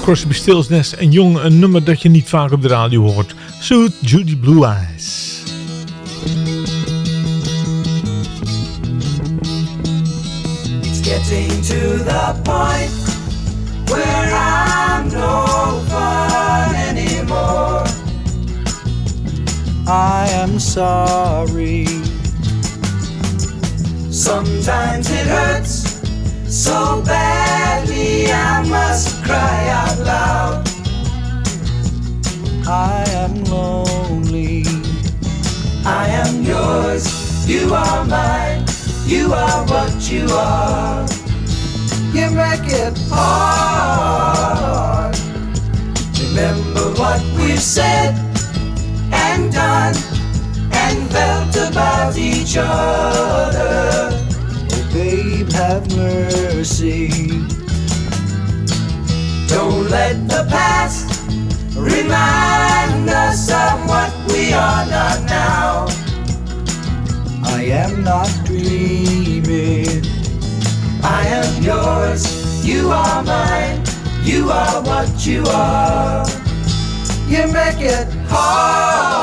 Crosby, Stills, Nash en Jong, een nummer dat je niet vaak op de radio hoort. Suit Judy Blue Eyes. It's getting to the point where I'm no fun anymore. I am sorry. Sometimes it hurts so badly I must cry out loud. I am lonely. I am yours. You are mine. You are what you are. You make it hard. Remember what we've said and done and felt about each other. Babe, have mercy. Don't let the past remind us of what we are not now. I am not dreaming. I am yours. You are mine. You are what you are. You make it hard.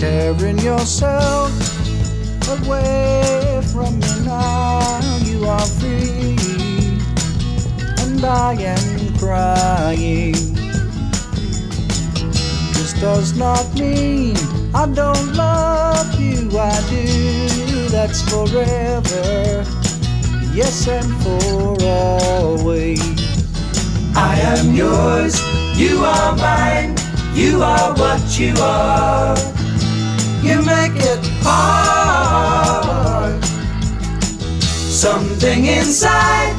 Tearing yourself away from me now. You are free, and I am crying. This does not mean I don't love you. I do. That's forever. Yes, and for always. I am yours. You are mine. You are what you are. You make it hard. Something inside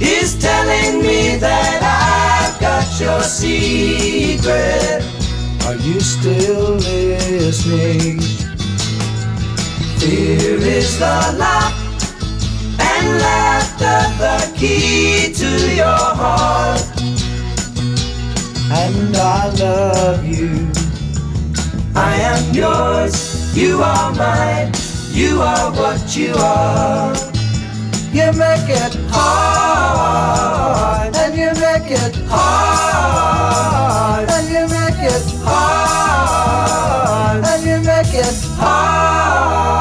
is telling me that I've got your secret. Are you still listening? Fear is the lock and laughter the key to your heart. And I love you. I am yours, you are mine, you are what you are. You make it hard, and you make it hard, and you make it hard, and you make it hard.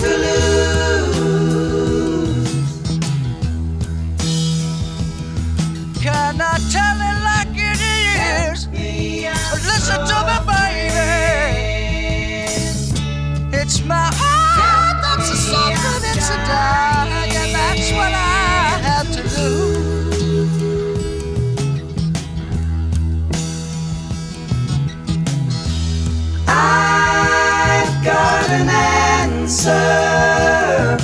to lose. Cannot tell it like it is. Listen to me, baby. It's my heart that's a it's a that's what I have to do. I answer.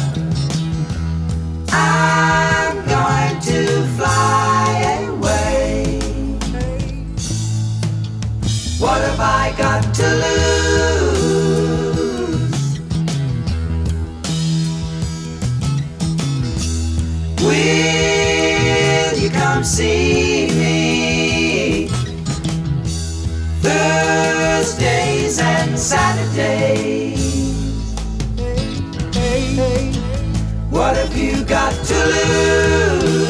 I'm going to fly away. What have I got to lose? Will you come see me? Thursdays and Saturdays. What have you got to lose?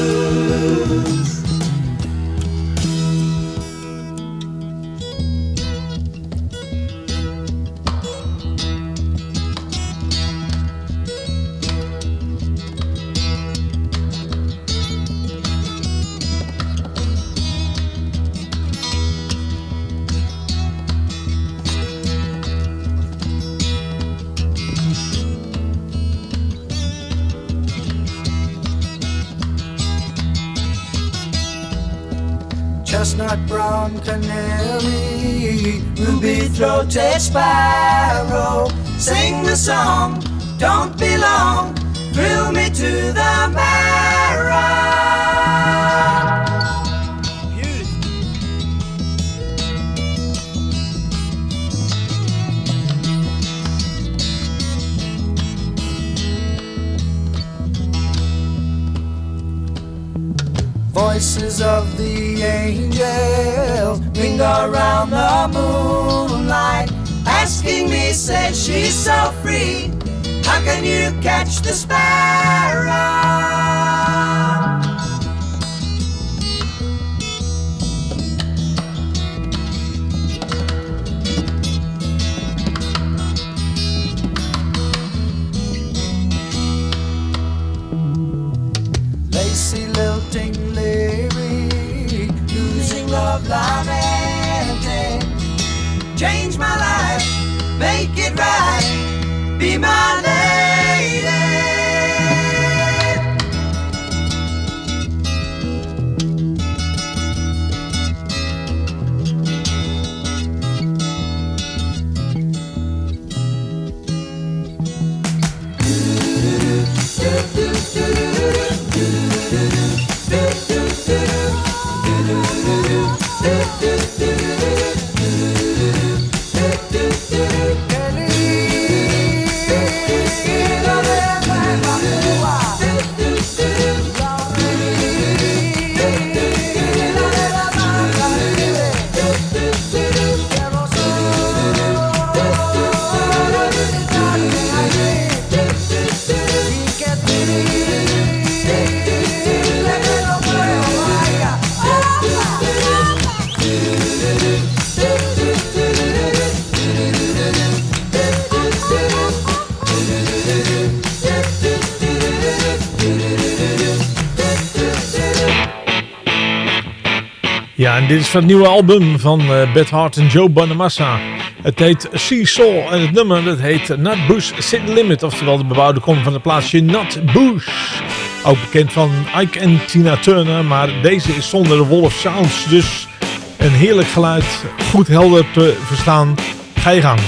Chestnut brown canary, ruby throated sparrow. Sing the song, don't be long, thrill me to the marrow. Around the moonlight, asking me, say she's so free. How can you catch the sparrow? Lacy lilting Larry, losing love lamenting. Be my Ja, en dit is van het nieuwe album van eh, Beth Hart en Joe Bonamassa. Het heet Soul en het nummer dat heet Nut Bush City Limit. Oftewel de bebouwde kom van het plaatsje Nut Bush. Ook bekend van Ike en Tina Turner, maar deze is zonder de Wolf Sounds. Dus een heerlijk geluid, goed helder te verstaan. Ga je gang.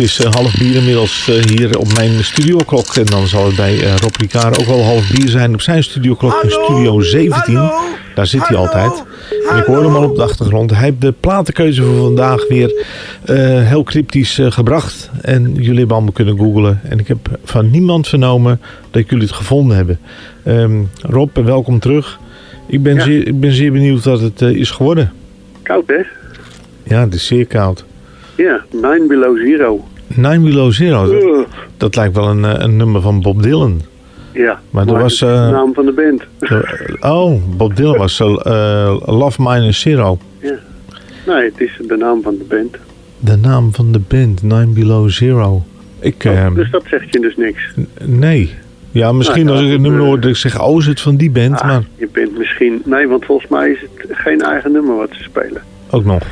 Het is eh, half bier inmiddels eh, hier op mijn studioklok. En dan zal het bij eh, Rob Ricard ook wel half bier zijn op zijn studioklok in Studio 17. Daar zit hij altijd. En ik hoorde hem al op de achtergrond. Hij heeft de platenkeuze voor vandaag weer eh, heel cryptisch eh, gebracht. En jullie hebben allemaal kunnen googlen. En ik heb van niemand vernomen dat jullie het gevonden hebben. Ehm, Rob, welkom terug. Ik ben, zeer, ik ben zeer benieuwd wat het is geworden. Koud, hè? Ja, het is zeer koud. Ja, Nine Below Zero. Nine Below Zero. Dat, dat lijkt wel een, eh, een nummer van Bob Dylan. Ja, Maar er was, de eh, naam van de band. Oh, Bob Dylan was eh, Love Minus Zero. Ja. Nee, het is de naam van de band. De naam van de band, Nine Below Zero. Ik, eh, Dus dat zegt je dus niks. nee. Ja, misschien Nou, als ik het nummer hoor, dat ik zeg, oh, is het van die band? maar Je bent misschien... Nee, want volgens mij is het geen eigen nummer wat ze spelen. ook nog.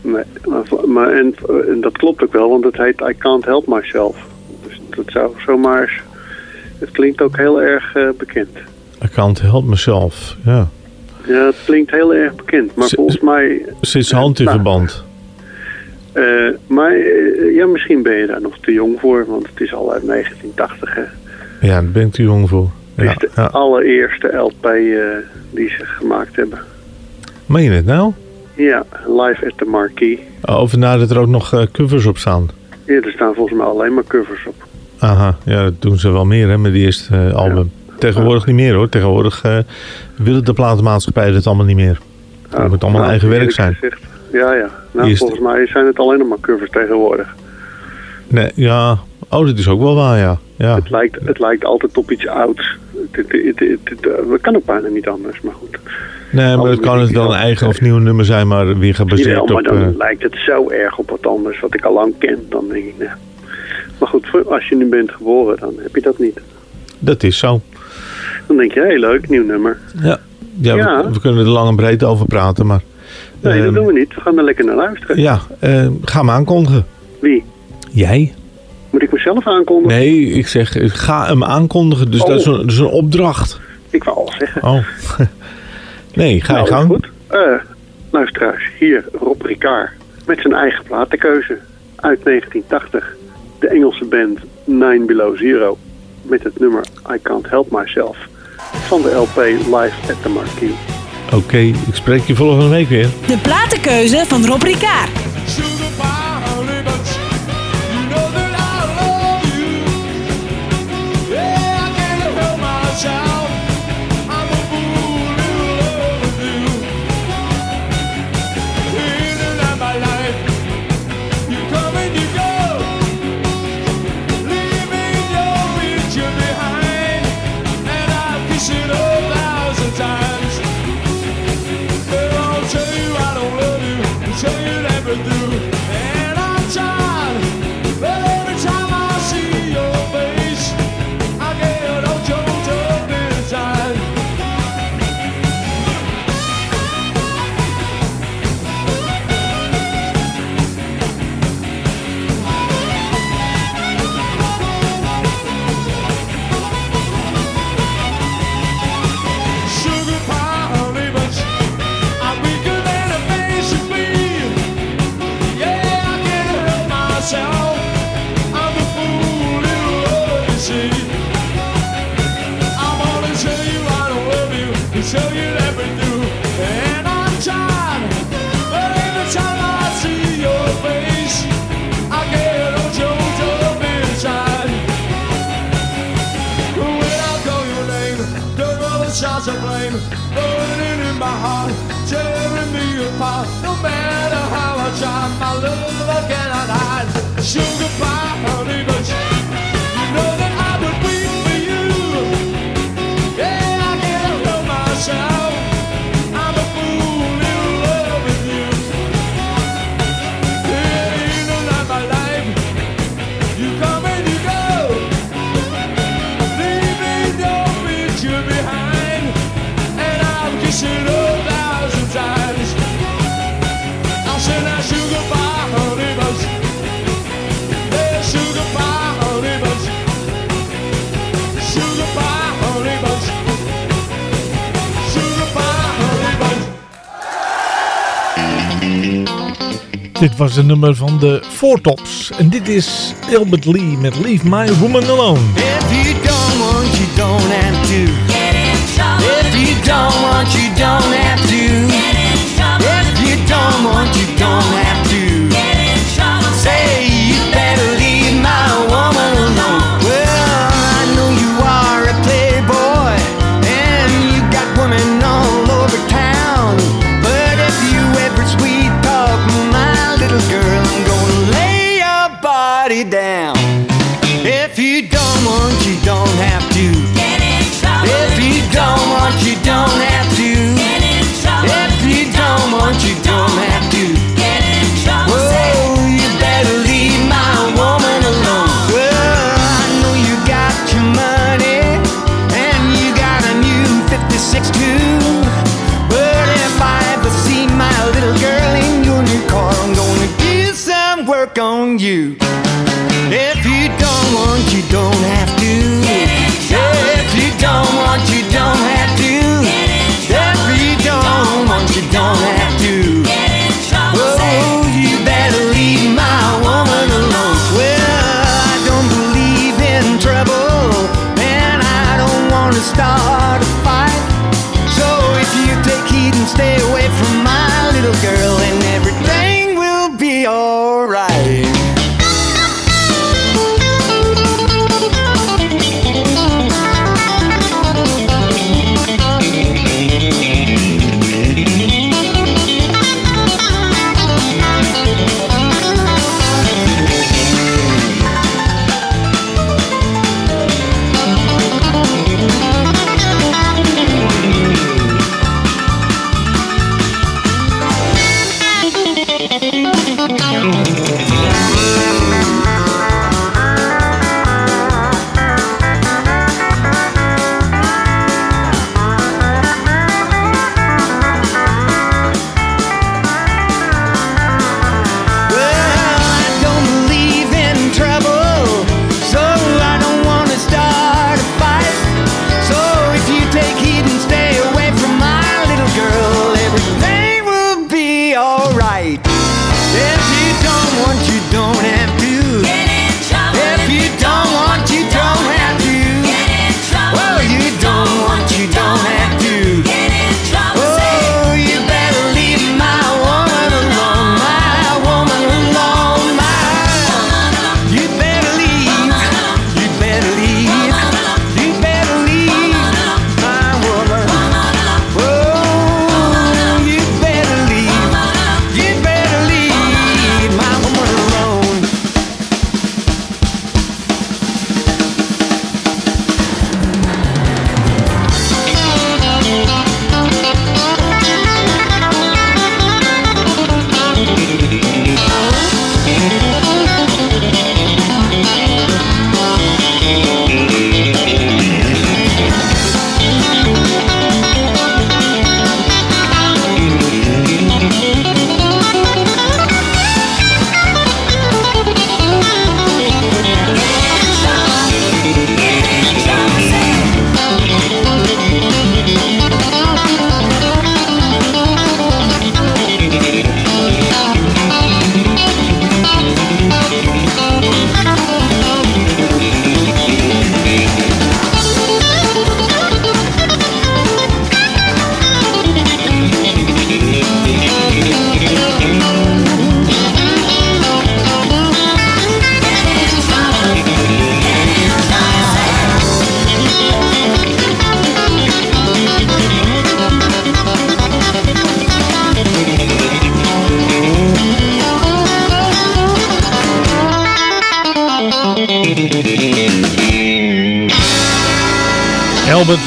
Nee, maar, maar en, en dat klopt ook wel, want het heet I Can't Help Myself. Dus dat zou zomaar... eens- Het klinkt ook heel erg eh, bekend. I can't help myself. Ja. Ja, het klinkt heel erg bekend. Maar Z- volgens mij... Zit zijn hand in Nou, verband. eh, maar eh, ja, misschien ben je daar nog te jong voor, want het is al uit 1980. Hè. Ja, daar ben ik te jong voor. Het Ja, is de ja. allereerste LP die ze gemaakt hebben. Meen je het nou? Ja, Live at the Marquee. Of nou dat er ook nog eh, covers op staan. Ja, er staan volgens mij alleen maar covers op. Aha, ja, dat doen ze wel meer hè, met die eerste eh, album. Tegenwoordig niet meer hoor. Tegenwoordig eh, willen de platenmaatschappijen het allemaal niet meer. Het moet allemaal Nou, eigen werk zijn. ja, ja. Nou, Eerst- volgens mij zijn het alleen nog maar covers tegenwoordig. Nee, ja. Oh, dat is ook wel waar, ja. ja. Het, lijkt, het lijkt altijd op iets ouds. Het, het, het, eh, kan ook bijna niet anders, maar goed. Nee, maar het kan het wel een eigen of nieuw nummer zijn, maar weer Jawel, gebaseerd maar op... dan eh, lijkt het zo erg op wat anders wat ik al lang ken. Dan denk ik, nou. Maar goed, als je nu bent geboren, dan heb je dat niet. dat is zo. Dan denk je, heel leuk, nieuw nummer. Ja, ja, Ja. We, we kunnen er lang en breed over praten, maar... Nee, dat ehm, doen we niet. We gaan er lekker naar luisteren. Ja, eh, ga hem aankondigen. Wie? Jij? Moet ik mezelf aankondigen? Nee, ik zeg, eh, ga hem aankondigen. Dus Oh. dat, is een, dat is een opdracht. Ik wou al zeggen. Oh. nee, ga je Nou, gang. Goed. Eh luisteraars, hier Rob Ricard met zijn eigen platenkeuze uit 1980. De Engelse band Nine Below Zero met het nummer I Can't Help Myself van de LP Live at the Marquee. Oké, ik spreek je volgende week weer. De platenkeuze van Rob Ricard. Blame, burning in my heart, tearing me apart. No matter how I try, my love I cannot hide. Sugar pie, honey, but Dit was een nummer van de Four Tops. En dit is Albert Lee met Leave My Woman Alone. If you don't want, you don't have to. If you don't want, you don't have to. If you don't want, you don't have to.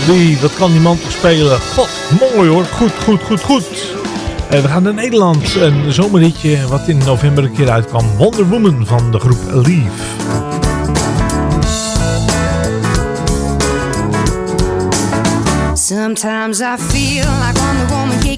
Lee, wat kan die man toch spelen? God, mooi hoor. Goed, goed, goed, goed. Eh, we gaan naar Nederland. Een zomerhitje wat in november een keer uitkwam. Wonder Woman van de groep Leave. Sometimes I feel like Wonder Woman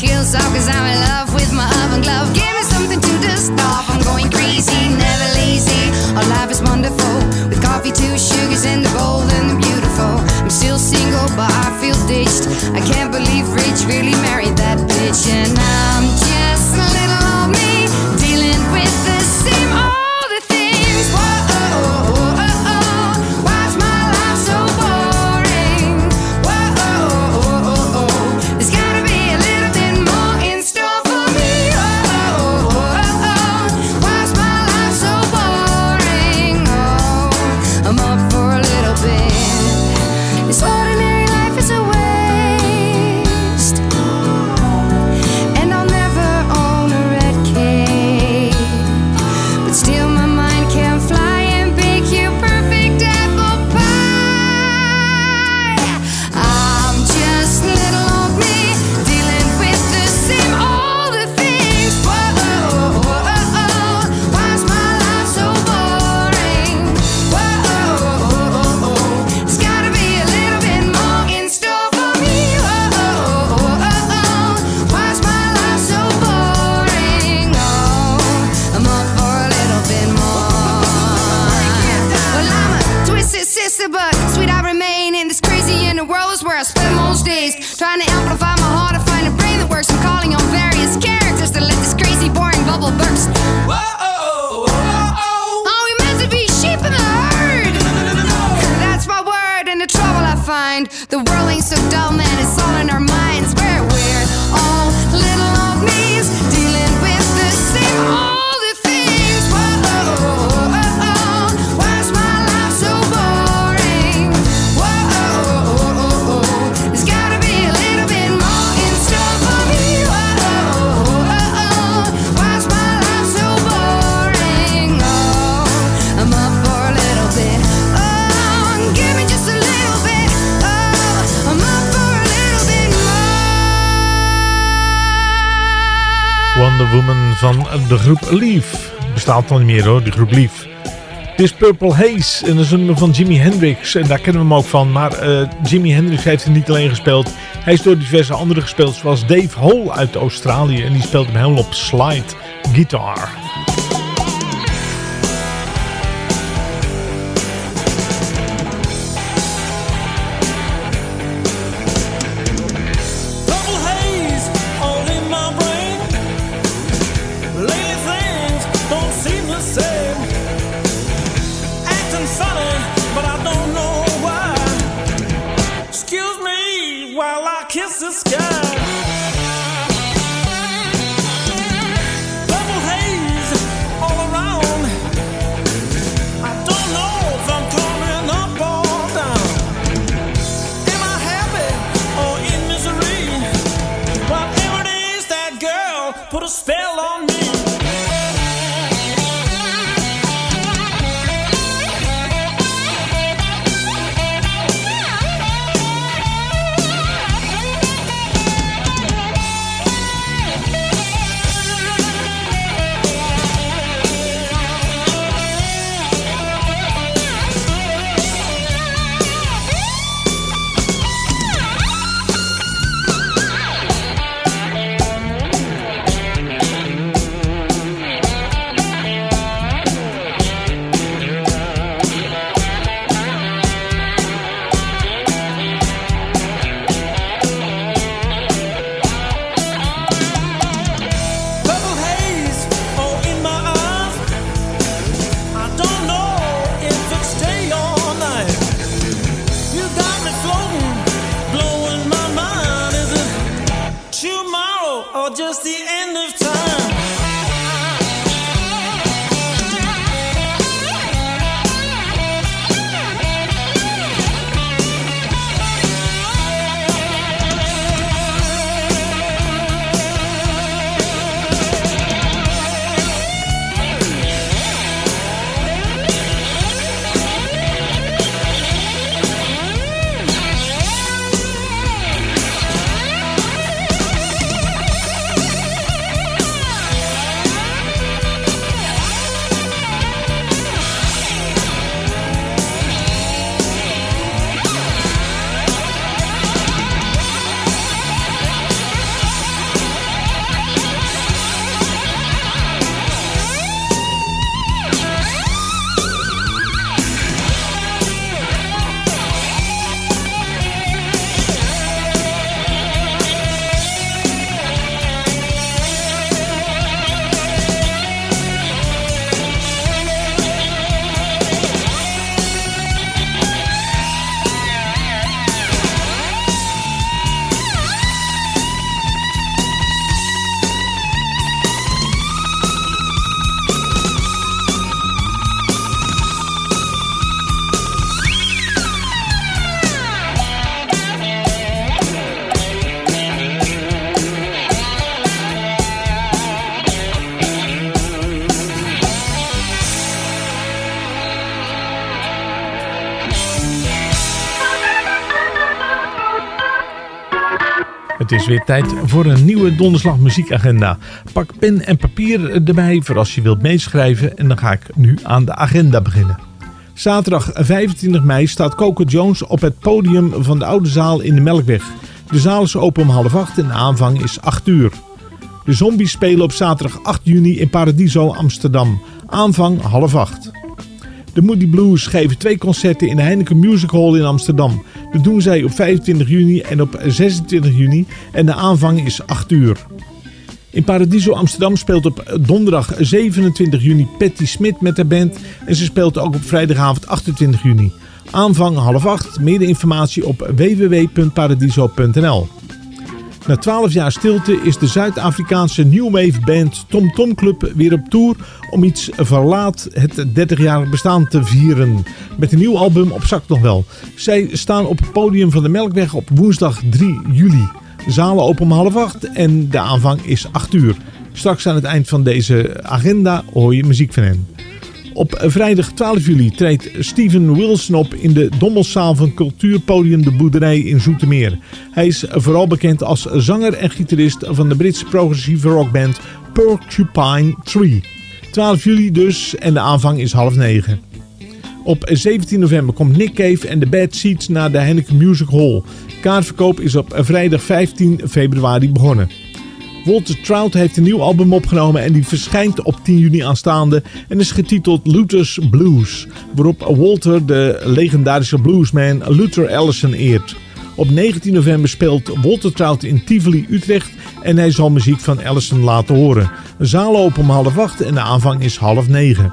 heels off cause I'm in love with my oven glove. Give me something to dust. I'm going crazy, never lazy. Our life is wonderful. With coffee, two sugars, in the bowl, and the beautiful. I'm still single, but I feel ditched. I can't believe Rich really married that bitch. And I de groep Leaf. Bestaat al niet meer hoor, de groep Leaf. Het is Purple Haze en dat is een nummer van Jimi Hendrix. En daar kennen we hem ook van. Maar uh, Jimi Hendrix heeft hem niet alleen gespeeld. Hij is door diverse anderen gespeeld. Zoals Dave Hole uit Australië. En die speelt hem helemaal op slide guitar. stay Het is weer tijd voor een nieuwe donderslag muziekagenda. Pak pen en papier erbij voor als je wilt meeschrijven en dan ga ik nu aan de agenda beginnen. Zaterdag 25 mei staat Coco Jones op het podium van de Oude Zaal in de Melkweg. De zaal is open om half acht en de aanvang is 8 uur. De Zombies spelen op zaterdag 8 juni in Paradiso Amsterdam. Aanvang half acht. De Moody Blues geven twee concerten in de Heineken Music Hall in Amsterdam. Dat doen zij op 25 juni en op 26 juni en de aanvang is 8 uur. In Paradiso Amsterdam speelt op donderdag 27 juni Patty Smit met haar band en ze speelt ook op vrijdagavond 28 juni. Aanvang half acht, meer informatie op www.paradiso.nl. Na 12 jaar stilte is de Zuid-Afrikaanse New Wave band Tom Tom Club weer op tour om iets verlaat het 30-jarig bestaan te vieren. Met een nieuw album op zak nog wel. Zij staan op het podium van de Melkweg op woensdag 3 juli. De zalen open om half acht en de aanvang is 8 uur. Straks aan het eind van deze agenda hoor je muziek van hen. Op vrijdag 12 juli treedt Steven Wilson op in de Dommelszaal van cultuurpodium De Boerderij in Zoetermeer. Hij is vooral bekend als zanger en gitarist van de Britse progressieve rockband Porcupine Tree. 12 juli dus en de aanvang is half negen. Op 17 november komt Nick Cave en de Bad Seeds naar de Heineken Music Hall. Kaartverkoop is op vrijdag 15 februari begonnen. Walter Trout heeft een nieuw album opgenomen en die verschijnt op 10 juni aanstaande en is getiteld Luther's Blues, waarop Walter de legendarische bluesman Luther Allison eert. Op 19 november speelt Walter Trout in Tivoli, Utrecht en hij zal muziek van Allison laten horen. De zaal open om half acht en de aanvang is half negen.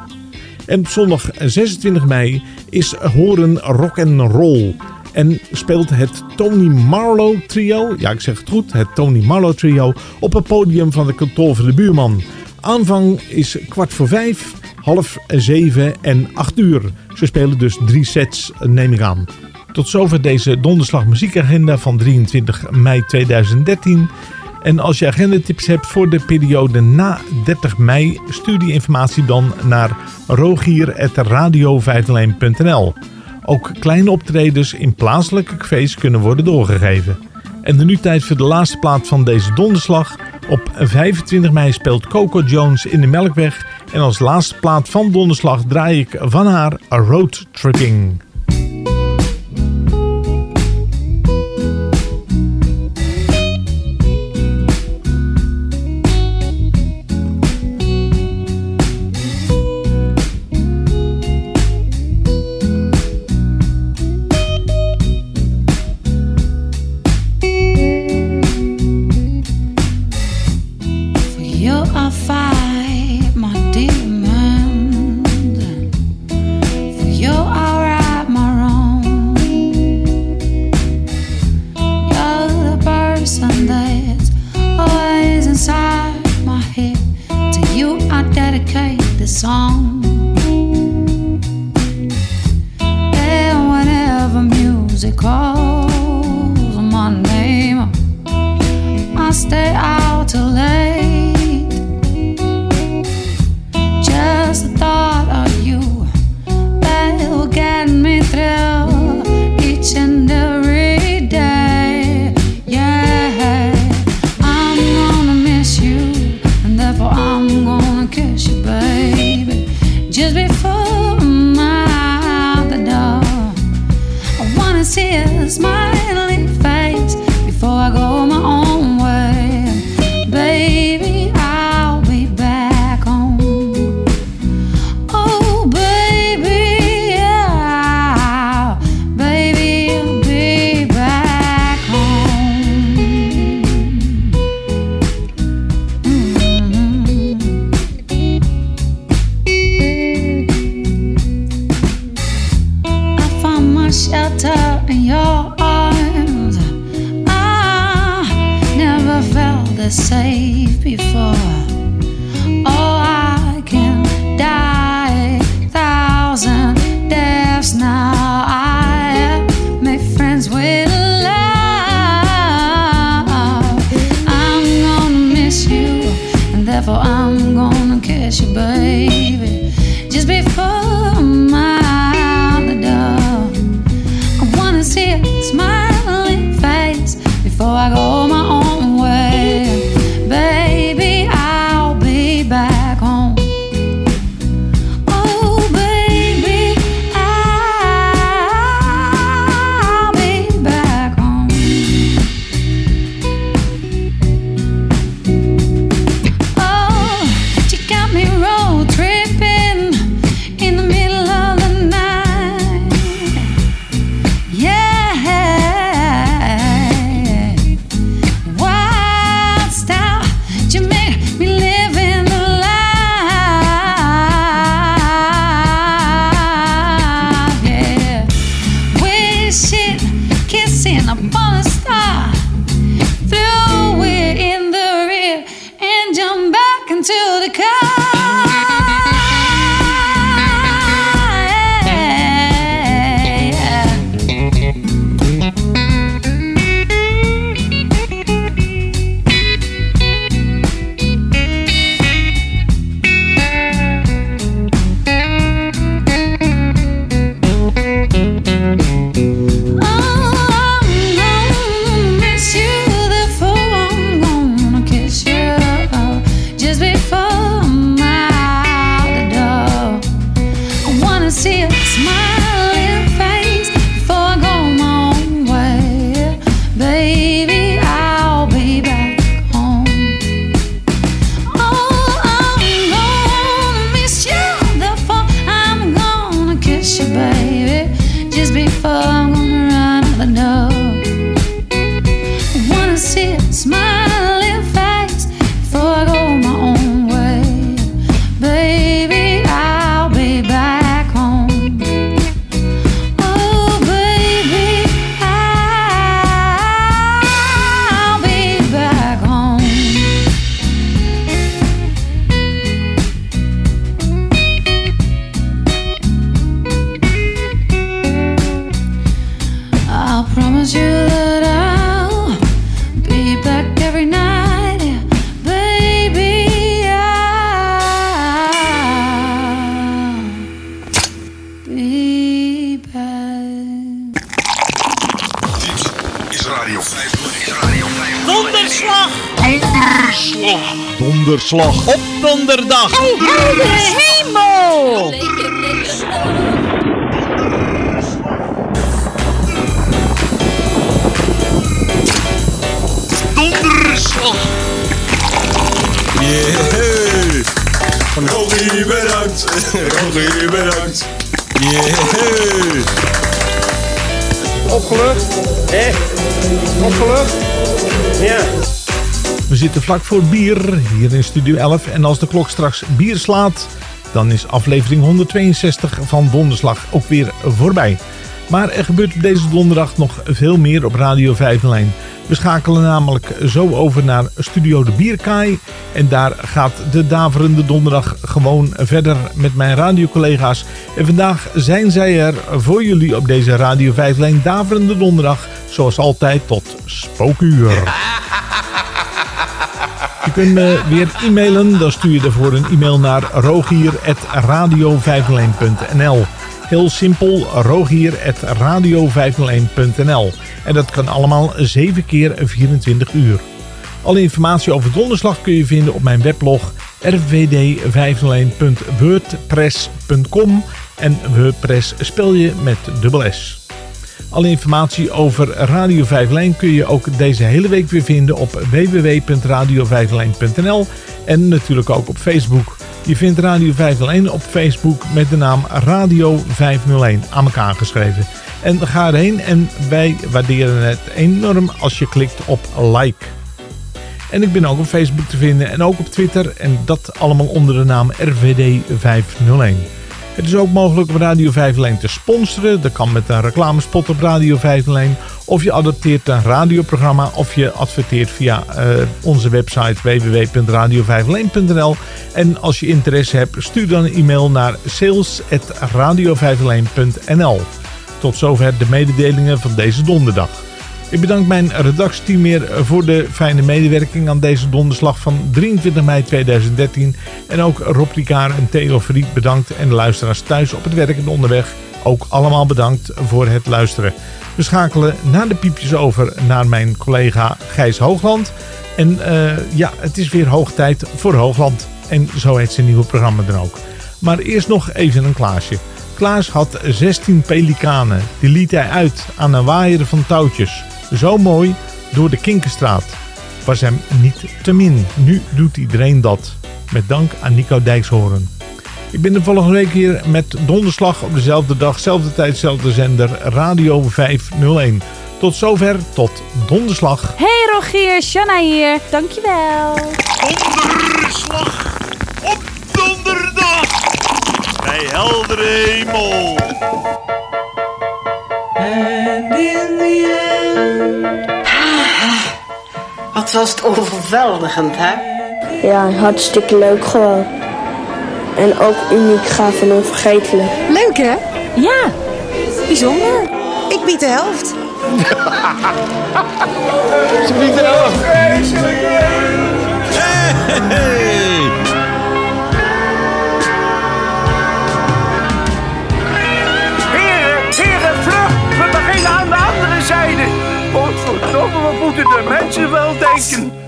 En op zondag 26 mei is Horen Rock and Roll. En speelt het Tony Marlow trio, ja ik zeg het goed, het Tony Marlow trio, op het podium van de kantoor van de buurman. Aanvang is kwart voor vijf, half zeven en acht uur. Ze spelen dus drie sets, neem ik aan. Tot zover deze donderslag muziekagenda van 23 mei 2013. En als je agendatips hebt voor de periode na 30 mei, stuur die informatie dan naar rogier.radio501.nl. Ook kleine optredens in plaatselijke cafés kunnen worden doorgegeven. En de nu tijd voor de laatste plaat van deze donderslag. Op 25 mei speelt Coco Jones in de Melkweg. En als laatste plaat van donderslag draai ik van haar Road Tripping. is my donderdag! Hey, heldere hemel! Donderslag! Yeah! Rogie, bedankt! Rogie, bedankt! Yeah! Opgelucht? Hé? Opgelucht? Ja. We zitten vlak voor bier hier in Studio 11. En als de klok straks bier slaat, dan is aflevering 162 van Donderslag ook weer voorbij. Maar er gebeurt deze donderdag nog veel meer op Radio 5 Lijn. We schakelen namelijk zo over naar Studio de Bierkaai. En daar gaat de daverende donderdag gewoon verder met mijn radiocollega's. En vandaag zijn zij er voor jullie op deze Radio 5 Lijn daverende donderdag. Zoals altijd tot spookuur. Je kunt me weer e-mailen. Dan stuur je ervoor een e-mail naar rogier.radio Heel simpel, rogier.radio En dat kan allemaal 7 keer 24 uur. Alle informatie over donderslag kun je vinden op mijn weblog rvd501.wordpress.com en WordPress spel je met dubbel S. Alle informatie over Radio 5 Lijn kun je ook deze hele week weer vinden op wwwradio en natuurlijk ook op Facebook. Je vindt Radio 501 op Facebook met de naam Radio 501 aan elkaar geschreven. En ga erheen en wij waarderen het enorm als je klikt op like. En ik ben ook op Facebook te vinden en ook op Twitter en dat allemaal onder de naam RVD 501. Het is ook mogelijk om Radio 501 te sponsoren. Dat kan met een reclamespot op Radio 501. Of je adopteert een radioprogramma of je adverteert via uh, onze website www.radio501.nl. En als je interesse hebt, stuur dan een e-mail naar sales.radio501.nl. Tot zover de mededelingen van deze donderdag. Ik bedank mijn redactieteam weer voor de fijne medewerking aan deze donderslag van 23 mei 2013. En ook Rob Ricard en Theo Verriet bedankt en de luisteraars thuis op het werk en onderweg ook allemaal bedankt voor het luisteren. We schakelen na de piepjes over naar mijn collega Gijs Hoogland. En uh, ja, het is weer hoog tijd voor Hoogland. En zo heet zijn nieuwe programma dan ook. Maar eerst nog even een Klaasje. Klaas had 16 pelikanen. Die liet hij uit aan een waaier van touwtjes. Zo mooi door de Kinkerstraat. Was hem niet te min. Nu doet iedereen dat. Met dank aan Nico Dijkshoorn. Ik ben de volgende week hier met donderslag op dezelfde dag, zelfde tijd, dezelfde zender, Radio 501. Tot zover, tot donderslag. Hey Rogier, Shanna hier. Dankjewel. Donderslag op donderdag bij heldere hemel. En in the end. Wat was het overweldigend, hè? Ja, hartstikke leuk gewoon. En ook uniek, gaaf en onvergetelijk. Leuk, hè? Ja, bijzonder. Ik bied de helft. Ze biedt de helft. Hey, Godverdomme, wat moeten de mensen wel denken?